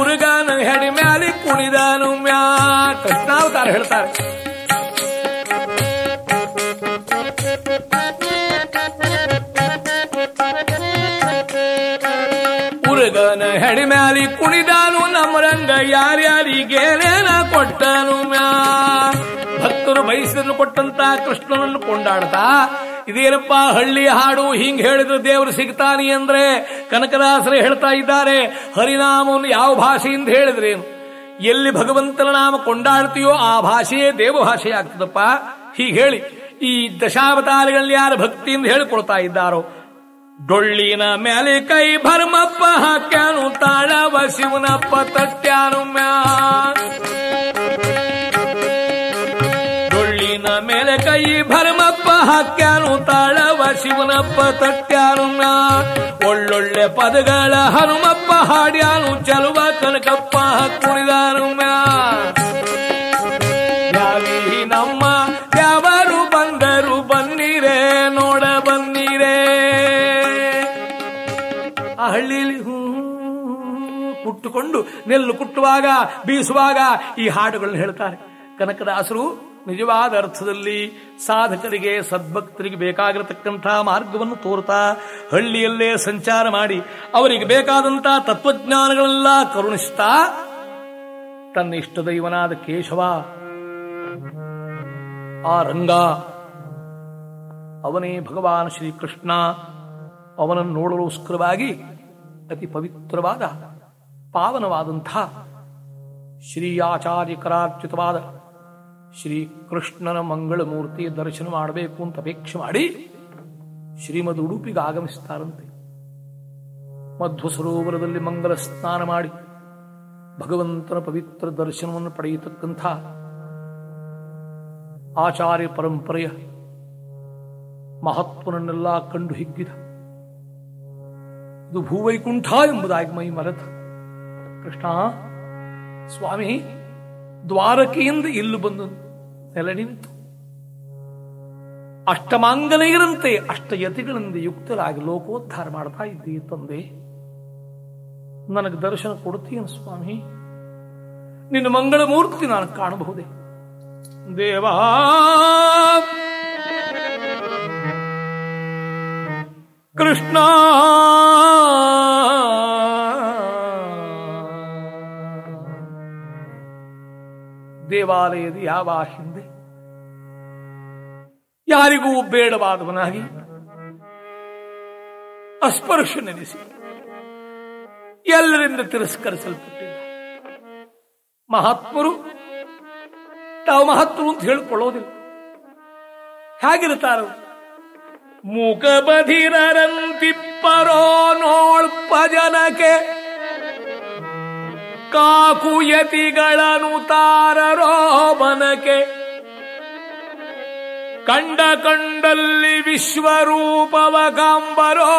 ಉರುಗನ ಹೆಡಿ ಮ್ಯಾಲಿ ಕುಣಿದನು ಮ್ಯಾ ಕೃಷ್ಣಾವತಾರ ಹೇಳ್ತಾರೆ. ಹೆಡಿ ಮ್ಯಾಲಿ ಕುಣಿದಾನು ನಮ್ಮ ರಂಗ ಯಾರ್ಯಾರಿಗೇನೇನ ಕೊಟ್ಟನು ಮ್ಯಾ. ಭಕ್ತರು ಮೈಸೂರನ್ನು ಕೊಟ್ಟಂತ ಕೃಷ್ಣನನ್ನು ಕೊಂಡಾಡ್ತಾ, ಇದೇನಪ್ಪ ಹಳ್ಳಿ ಹಾಡು, ಹಿಂಗ್ ಹೇಳಿದ್ರು ದೇವರು ಸಿಗ್ತಾನೆ ಅಂದ್ರೆ ಕನಕದಾಸರೇ ಹೇಳ್ತಾ ಇದ್ದಾರೆ, ಹರಿನಾಮವನ್ನು ಯಾವ ಭಾಷೆಯಿಂದ ಹೇಳಿದ್ರೇನು? ಎಲ್ಲಿ ಭಗವಂತನ ನಾಮ ಕೊಂಡಾಡ್ತೀಯೋ ಆ ಭಾಷೆಯೇ ದೇವ ಭಾಷೆ ಆಗ್ತದಪ್ಪ. ಹೀಗೆ ಹೇಳಿ, ಈ ದಶಾವತಾರಗಳಲ್ಲಿ ಯಾರು ಭಕ್ತಿಯಿಂದ ಹೇಳಿಕೊಳ್ತಾ ಇದ್ದಾರೋ ಡೊಳ್ಳಿನ ಮೇಲೆ ಕೈ ಭರ್ಮಪ್ಪ ಹಾಕ್ಯಾನು, ತಾಳವ ಶಿವನಪ್ಪ ತಟ್ಟ್ಯಾನು ಮ್ಯಾ ಡೊಳ್ಳಿನ ಮೇಲೆ ಕೈ ಭರಮಪ್ಪ ಹಾಕ್ಯಾನು, ತಾಳವ ಶಿವನಪ್ಪ ತಟ್ಟ್ಯಾನು ಮ್ಯಾ ಒಳ್ಳೊಳ್ಳೆ ಪದಗಳ ಹನುಮಪ್ಪ ಹಾಡ್ಯಾನು, ಚಲುವ ಕನಕಪ್ಪ ಕುಣಿದಾನು ಮ್ಯಾ ಕುಟ್ಟುಕೊಂಡು ನೆಲ್ಲು ಕುಟ್ಟುವಾಗ, ಬೀಸುವಾಗ ಈ ಹಾಡುಗಳನ್ನು ಹೇಳ್ತಾರೆ. ಕನಕದಾಸರು ನಿಜವಾದ ಅರ್ಥದಲ್ಲಿ ಸಾಧಕರಿಗೆ, ಸದ್ಭಕ್ತರಿಗೆ ಬೇಕಾಗಿರತಕ್ಕಂತಹ ಮಾರ್ಗವನ್ನು ತೋರ್ತಾ ಹಳ್ಳಿಯಲ್ಲೇ ಸಂಚಾರ ಮಾಡಿ ಅವರಿಗೆ ಬೇಕಾದಂತಹ ತತ್ವಜ್ಞಾನಗಳೆಲ್ಲ ಕರುಣಿಸ್ತಾ ತನ್ನ ಇಷ್ಟ ದೈವನಾದ ಕೇಶವ, ಆ ರಂಗ, ಅವನೇ ಭಗವಾನ್ ಶ್ರೀಕೃಷ್ಣ, ಅವನನ್ನು ನೋಡಲೋಸ್ಕರವಾಗಿ ಅತಿ ಪವಿತ್ರವಾದ ಪಾವನವಾದಂಥ ಶ್ರೀ ಆಚಾರ್ಯಕರಾರ್ಚಿತವಾದ ಶ್ರೀ ಕೃಷ್ಣನ ಮಂಗಳ ಮೂರ್ತಿಯ ದರ್ಶನ ಮಾಡಬೇಕು ಅಂತ ಅಪೇಕ್ಷೆ ಮಾಡಿ ಶ್ರೀಮದ್ ಉಡುಪಿಗೆ ಆಗಮಿಸ್ತಾರಂತೆ. ಮಧ್ವ ಸರೋವರದಲ್ಲಿ ಮಂಗಲ ಸ್ನಾನ ಮಾಡಿ ಭಗವಂತನ ಪವಿತ್ರ ದರ್ಶನವನ್ನು ಪಡೆಯತಕ್ಕಂಥ ಆಚಾರ್ಯ ಪರಂಪರೆಯ ಮಹತ್ವನನ್ನೆಲ್ಲ ಕಂಡು ಹಿಗ್ಗಿದ. ಇದು ಭೂವೈಕುಂಠ ಎಂಬುದಾಗಿ ಮೈ ಮರೆತ ಕೃಷ್ಣ, ಸ್ವಾಮಿ, ದ್ವಾರಕೆಯಿಂದ ಇಲ್ಲಿ ಬಂದು ನೆಲೆ ನಿಂತು. ಅಷ್ಟಮಾಂಗಲೆಯರಂತೆ, ಅಷ್ಟಯತಿಗಳಿಂದ ಯುಕ್ತರಾಗಿ ಲೋಕೋದ್ಧಾರ ಮಾಡ್ತಾ ಇದ್ದೀ ತಂದೆ. ನನಗೆ ದರ್ಶನ ಕೊಡ್ತೀಯನು ಸ್ವಾಮಿ? ನಿನ್ನ ಮಂಗಳ ಮೂರ್ತಿ ನಾನು ಕಾಣಬಹುದೇ? ದೇವಾ! ಕೃಷ್ಣ! ದೇವಾಲಯದ ಯಾವ ಹಿಂದೆ? ಯಾರಿಗೂ ಬೇಡವಾದವನಾಗಿ ಅಸ್ಪರ್ಶ ನೆನೆಸಿ ಎಲ್ಲರಿಂದ ತಿರಸ್ಕರಿಸಲ್ಪಟ್ಟಿದ್ದ. ಮಹಾತ್ಮರು ತಾವು ಮಹತ್ವರು ಅಂತ ಹೇಳಿಕೊಳ್ಳೋದಿಲ್ಲ. ಹೇಗಿರ್ತಾರ ಮೂಕ ಬಧಿರರಂತಿಪ್ಪರೋ ನೋಳ್ಪ ಜನಕ್ಕೆ ಕಾಕುಯತಿಗಳನ್ನು ತಾರರೋ ಮನಕೆ ಕಂಡ ಕಂಡಲ್ಲಿ ವಿಶ್ವರೂಪವ ಕಾಂಬರೋ.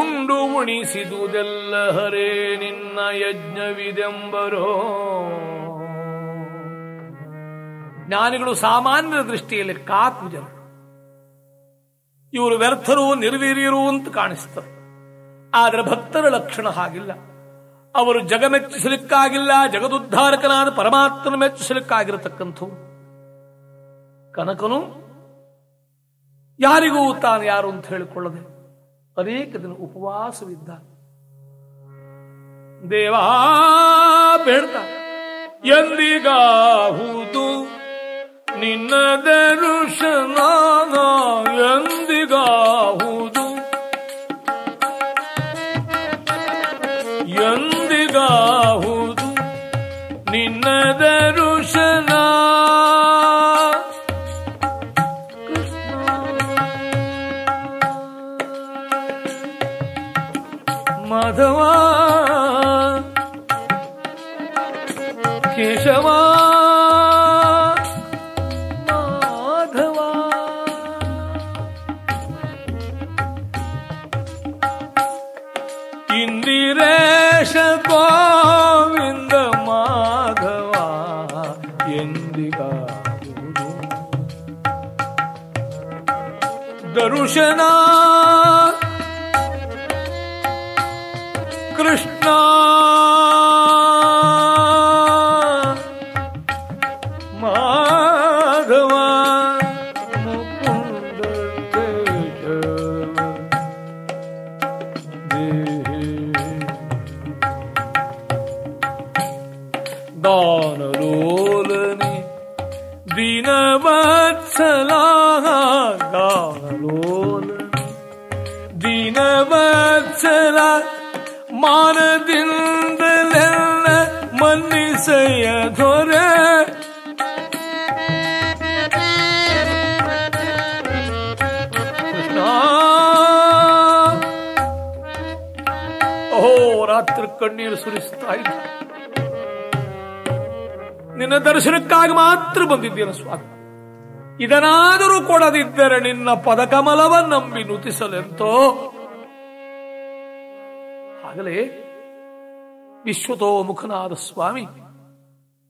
ಉಂಡು ಉಣಿಸಿದುದೆಲ್ಲ ಹರೇ ನಿನ್ನ ಯಜ್ಞವಿದೆಂಬರೋ. ಜ್ಞಾನಿಗಳು ಸಾಮಾನ್ಯ ದೃಷ್ಟಿಯಲ್ಲಿ ಕಾಕು ಜನ ಇವರು ವ್ಯರ್ಥರು ನಿರ್ವೀರ್ಯರು ಅಂತ ಕಾಣಿಸ್ತಾರೆ. ಆದರೆ ಭಕ್ತರ ಲಕ್ಷಣ ಹಾಗಿಲ್ಲ. ಅವರು ಜಗ ಮೆಚ್ಚಿಸಲಿಕ್ಕಾಗಿಲ್ಲ ಜಗದುದ್ಧಾರಕನಾದ ಪರಮಾತ್ಮನ ಮೆಚ್ಚಿಸಲಿಕ್ಕಾಗಿರತಕ್ಕಂಥವು ಕನಕನು ಯಾರಿಗೂ ತಾನು ಯಾರು ಅಂತ ಹೇಳಿಕೊಳ್ಳದೆ ಅನೇಕ ದಿನ ಉಪವಾಸವಿದ್ದ ದೇವಾ ಎಂದಿಗಾಹುದು ನಿನ್ನ ದರುಶನ ಎಂದಿಗಾಹುದು ದರುಶನ ಕೃಷ್ಣ ದರ್ಶನಕ್ಕಾಗಿ ಮಾತ್ರ ಬಂದಿದ್ದೀರ ಸ್ವಾಮಿ. ಇದನಾದರೂ ಕೊಡದಿದ್ದರೆ ನಿನ್ನ ಪದಕಮಲವ ನಂಬಿ ನುತಿಸಲೆಂತೋ? ಆಗಲೇ ವಿಶ್ವತೋಮುಖನಾದ ಸ್ವಾಮಿ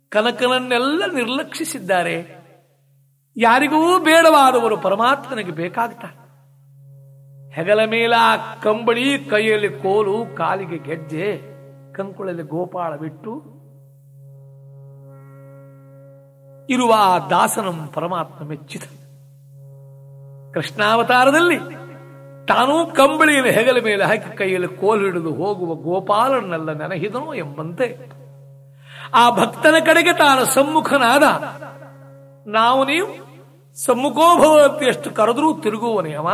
ಕನಕನನ್ನೆಲ್ಲ ನಿರ್ಲಕ್ಷಿಸಿದ್ದಾರೆ. ಯಾರಿಗೂ ಬೇಡವಾದವರು ಪರಮಾತ್ಮನಿಗೆ ಬೇಕಾಗ್ತಾರೆ. ಹೆಗಲ ಮೇಲ ಕಂಬಳಿ ಕೈಯಲ್ಲಿ ಕೋಲು, ಕಾಲಿಗೆ ಗೆಜ್ಜೆ, ಕಂಕುಳಲ್ಲಿ ಗೋಪಾಳ ಬಿಟ್ಟು ಇರುವ ಆ ದಾಸನಂ ಪರಮಾತ್ಮ ಮೆಚ್ಚಿದ. ಕೃಷ್ಣಾವತಾರದಲ್ಲಿ ತಾನೂ ಕಂಬಳಿಯನ್ನು ಹೆಗಲ ಮೇಲೆ ಹಾಕಿ ಕೈಯಲ್ಲಿ ಕೋಲು ಹಿಡಿದು ಹೋಗುವ ಗೋಪಾಲನ್ನೆಲ್ಲ ನೆನಹಿದನು ಎಂಬಂತೆ. ಆ ಭಕ್ತನ ಕಡೆಗೆ ತಾನು ಸಮ್ಮುಖನಾದ. ನಾವು ನೀವು ಸಮ್ಮುಖೋಭವತಿ ಎಷ್ಟು ಕರೆದರೂ ತಿರುಗುವನೇ ಅವ.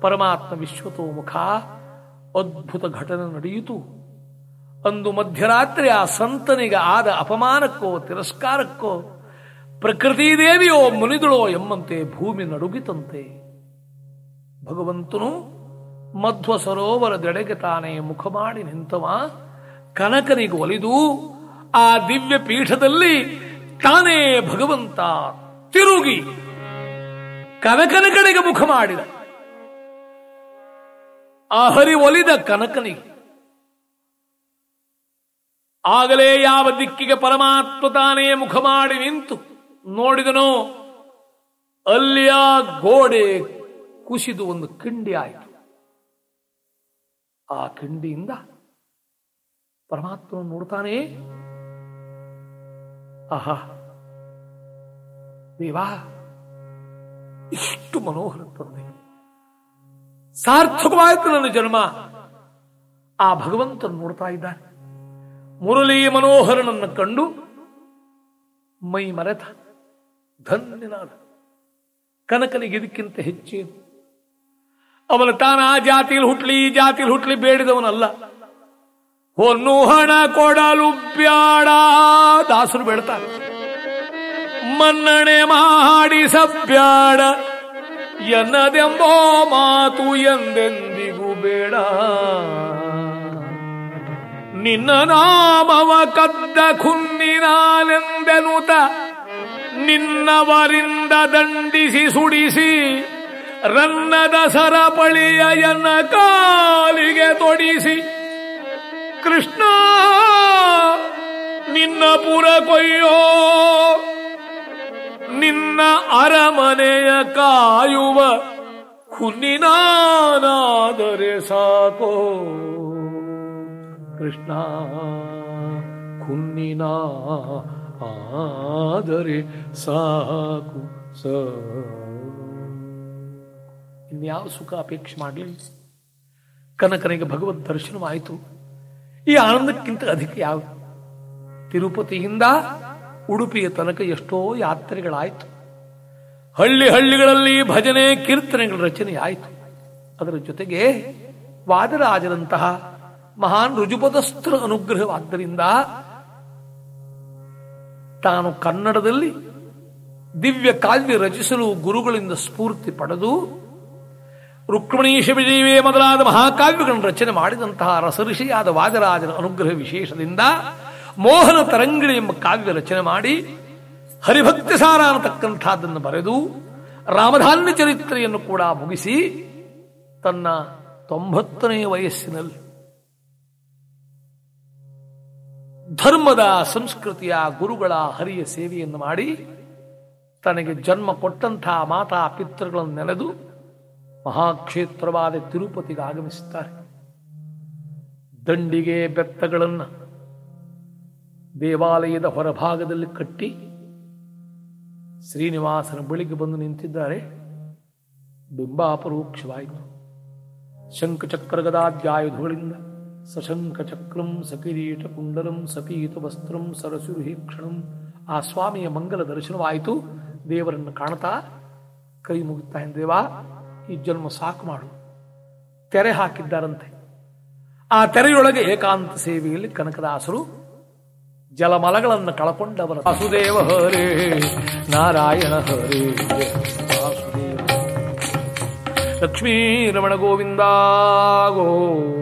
ಪರಮಾತ್ಮ ವಿಶ್ವತೋಮುಖ ಅದ್ಭುತ ಘಟನೆ ನಡೆಯಿತು. ಅಂದು ಮಧ್ಯರಾತ್ರಿ ಆ ಸಂತನಿಗೆ ಆದ ಅಪಮಾನಕ್ಕೋ ತಿರಸ್ಕಾರಕ್ಕೋ ಪ್ರಕೃತಿ ದೇವಿಯೋ ಮುನಿದಳೋ ಎಂಬಂತೆ ಭೂಮಿ ನಡುಗಿತಂತೆ. ಭಗವಂತನು ಮಧ್ವ ಸರೋವರದೆಡೆಗೆ ತಾನೇ ಮುಖ ಮಾಡಿ ನಿಂತವ, ಕನಕನಿಗೆ ಒಲಿದು ಆ ದಿವ್ಯ ಪೀಠದಲ್ಲಿ ತಾನೇ ಭಗವಂತ ತಿರುಗಿ ಕನಕನ ಕಡೆಗೆ ಮುಖ ಮಾಡಿದ. ಆ ಹರಿ ಒಲಿದ ಕನಕನಿಗೆ. ಆಗಲೇ ಯಾವ ದಿಕ್ಕಿಗೆ ಪರಮಾತ್ಮ ತಾನೇ ಮುಖ ಮಾಡಿ ನಿಂತು ನೋಡಿದನೋ, ಅಲ್ಲಿಯ ಗೋಡೆ ಕುಸಿದು ಒಂದು ಕಿಂಡಿ ಆಯಿತು. ಆ ಕಿಂಡಿಯಿಂದ ಪರಮಾತ್ಮನು ನೋಡ್ತಾನೆ, ಆಹಾ, ದೇವಾ, ಇಷ್ಟು ಮನೋಹರ ತಂದೆ. ಸಾರ್ಥಕವಾಯಿತು ನನ್ನ ಜನ್ಮ. ಆ ಭಗವಂತನ ನೋಡ್ತಾ ಇದ್ದಾನೆ. ಮುರಳಿ ಮನೋಹರನನ್ನು ಕಂಡು ಮೈ ಮರೆತ ಧನ್ಯನಾದ ಕನಕನಿಗೆ ಇದಕ್ಕಿಂತ ಹೆಚ್ಚೇನು? ಅವನು ತಾನ ಆ ಜಾತಿಲಿ ಹುಟ್ಲಿ, ಈ ಜಾತಿಲಿ ಹುಟ್ಲಿ ಬೇಡಿದವನಲ್ಲ. ಹೊನ್ನು ಹಣ ಕೊಡಲು ಬ್ಯಾಡ, ದಾಸರು ಬೇಡ್ತಾರೆ. ಮನ್ನಣೆ ಮಾಡಿ ಸಬ್ಯಾಡ, ಎನ್ನದೆಂಬೋ ಮಾತು ಎಂದೆಂದಿಗೂ ಬೇಡ. ನಿನ್ನ ನಾಮವ ಕದ್ದ ಖುನ್ನಿನಾಲೆಂದೆನುತ ನಿನ್ನವರಿಂದ ದಂಡಿಸಿ ಸುಡಿಸಿ ರನ್ನದ ಸರಪಳಿಯನ ಕಾಲಿಗೆ ತೊಡಿಸಿ, ಕೃಷ್ಣ, ನಿನ್ನ ಪುರ ಕೊಯ್ಯೋ, ನಿನ್ನ ಅರಮನೆಯ ಕಾಯುವ ಕುನಿನಾನಾದರೆ ಸಾಕೋ. ಕೃಷ್ಣ ಖುನ್ನಿನ ಆದರೆ ಸಾಕು ಸ. ಇನ್ಯಾವ ಸುಖ ಅಪೇಕ್ಷೆ ಮಾಡಲಿ? ಕನಕನಿಗೆ ಭಗವದ್ ದರ್ಶನವಾಯಿತು. ಈ ಆನಂದಕ್ಕಿಂತ ಅಧಿಕ ಯಾವ? ತಿರುಪತಿಯಿಂದ ಉಡುಪಿಯ ತನಕ ಎಷ್ಟೋ ಯಾತ್ರೆಗಳಾಯಿತು. ಹಳ್ಳಿ ಹಳ್ಳಿಗಳಲ್ಲಿ ಭಜನೆ, ಕೀರ್ತನೆಗಳ ರಚನೆ ಆಯಿತು ಅದರ ಜೊತೆಗೆ ವಾದರಾಜರಂತಹ ಮಹಾನ್ ರುಜುಪದಸ್ತ್ರ ಅನುಗ್ರಹವಾದ್ದರಿಂದ ತಾನು ಕನ್ನಡದಲ್ಲಿ ದಿವ್ಯ ಕಾವ್ಯ ರಚಿಸಲು ಗುರುಗಳಿಂದ ಸ್ಫೂರ್ತಿ ಪಡೆದು ರುಕ್ಮಿಣೀಶ ವಿಜಯವೇ ಮೊದಲಾದ ಮಹಾಕಾವ್ಯಗಳನ್ನು ರಚನೆ ಮಾಡಿದಂತಹ ರಸಋಷಿಯಾದ ವಾದರಾಜನ ಅನುಗ್ರಹ ವಿಶೇಷದಿಂದ ಮೋಹನ ತರಂಗಿಣಿ ಎಂಬ ಕಾವ್ಯ ರಚನೆ ಮಾಡಿ ಹರಿಭಕ್ತಿ ಸಾರ ಅನ್ನತಕ್ಕಂಥದ್ದನ್ನು ಬರೆದು ರಾಮಧಾನ್ಯ ಚರಿತ್ರೆಯನ್ನು ಕೂಡ ಮುಗಿಸಿ ತನ್ನ ತೊಂಬತ್ತನೇ ವಯಸ್ಸಿನಲ್ಲಿ ಧರ್ಮದ ಸಂಸ್ಕೃತಿಯ ಗುರುಗಳ ಹರಿಯ ಸೇವೆಯನ್ನು ಮಾಡಿ ತನಗೆ ಜನ್ಮ ಕೊಟ್ಟಂತಹ ಮಾತಾ ಪಿತೃಗಳನ್ನು ನೆನೆದು ಮಹಾಕ್ಷೇತ್ರವಾದ ತಿರುಪತಿಗೆ ಆಗಮಿಸುತ್ತಾರೆ. ದಂಡಿಗೆ ಬೆತ್ತಗಳನ್ನು ದೇವಾಲಯದ ಹೊರಭಾಗದಲ್ಲಿ ಕಟ್ಟಿ ಶ್ರೀನಿವಾಸನ ಬಳಿಗೆ ಬಂದು ನಿಂತಿದ್ದಾರೆ. ಬಿಂಬಾಪರೋಕ್ಷವಾಯಿತು ಶಂಖಚಕ್ರ ಗದಾಧ್ಯಾಯುಧಗಳಿಂದ ಸಶಂಖ ಚಕ್ರಂ ಸಕಿರೀಟ ಕುಂಡಲಂ ಸಪೀತ ವಸ್ತ್ರಂ ಸರಸುರುಹೀಕ್ಷಣಂ. ಆ ಸ್ವಾಮಿಯ ಮಂಗಲ ದರ್ಶನವಾಯಿತು. ದೇವರನ್ನು ಕಾಣ್ತಾ ಕೈ ಮುಗಿತಾ ದೇವಾ, ಈ ಜನ್ಮ ಸಾಕು ಮಾಡು. ತೆರೆ ಹಾಕಿದ್ದಾರಂತೆ. ಆ ತೆರೆಯೊಳಗೆ ಏಕಾಂತ ಸೇವೆಯಲ್ಲಿ ಕನಕದಾಸರು ಜಲಮಲಗಳನ್ನು ಕಳಕೊಂಡವರ ವಾಸುದೇವ ಹರೇ, ನಾರಾಯಣ ಹರೇ, ವಾಸುದೇವ ಲಕ್ಷ್ಮೀ ರಮಣ ಗೋವಿಂದ ಗೋವಿಂದ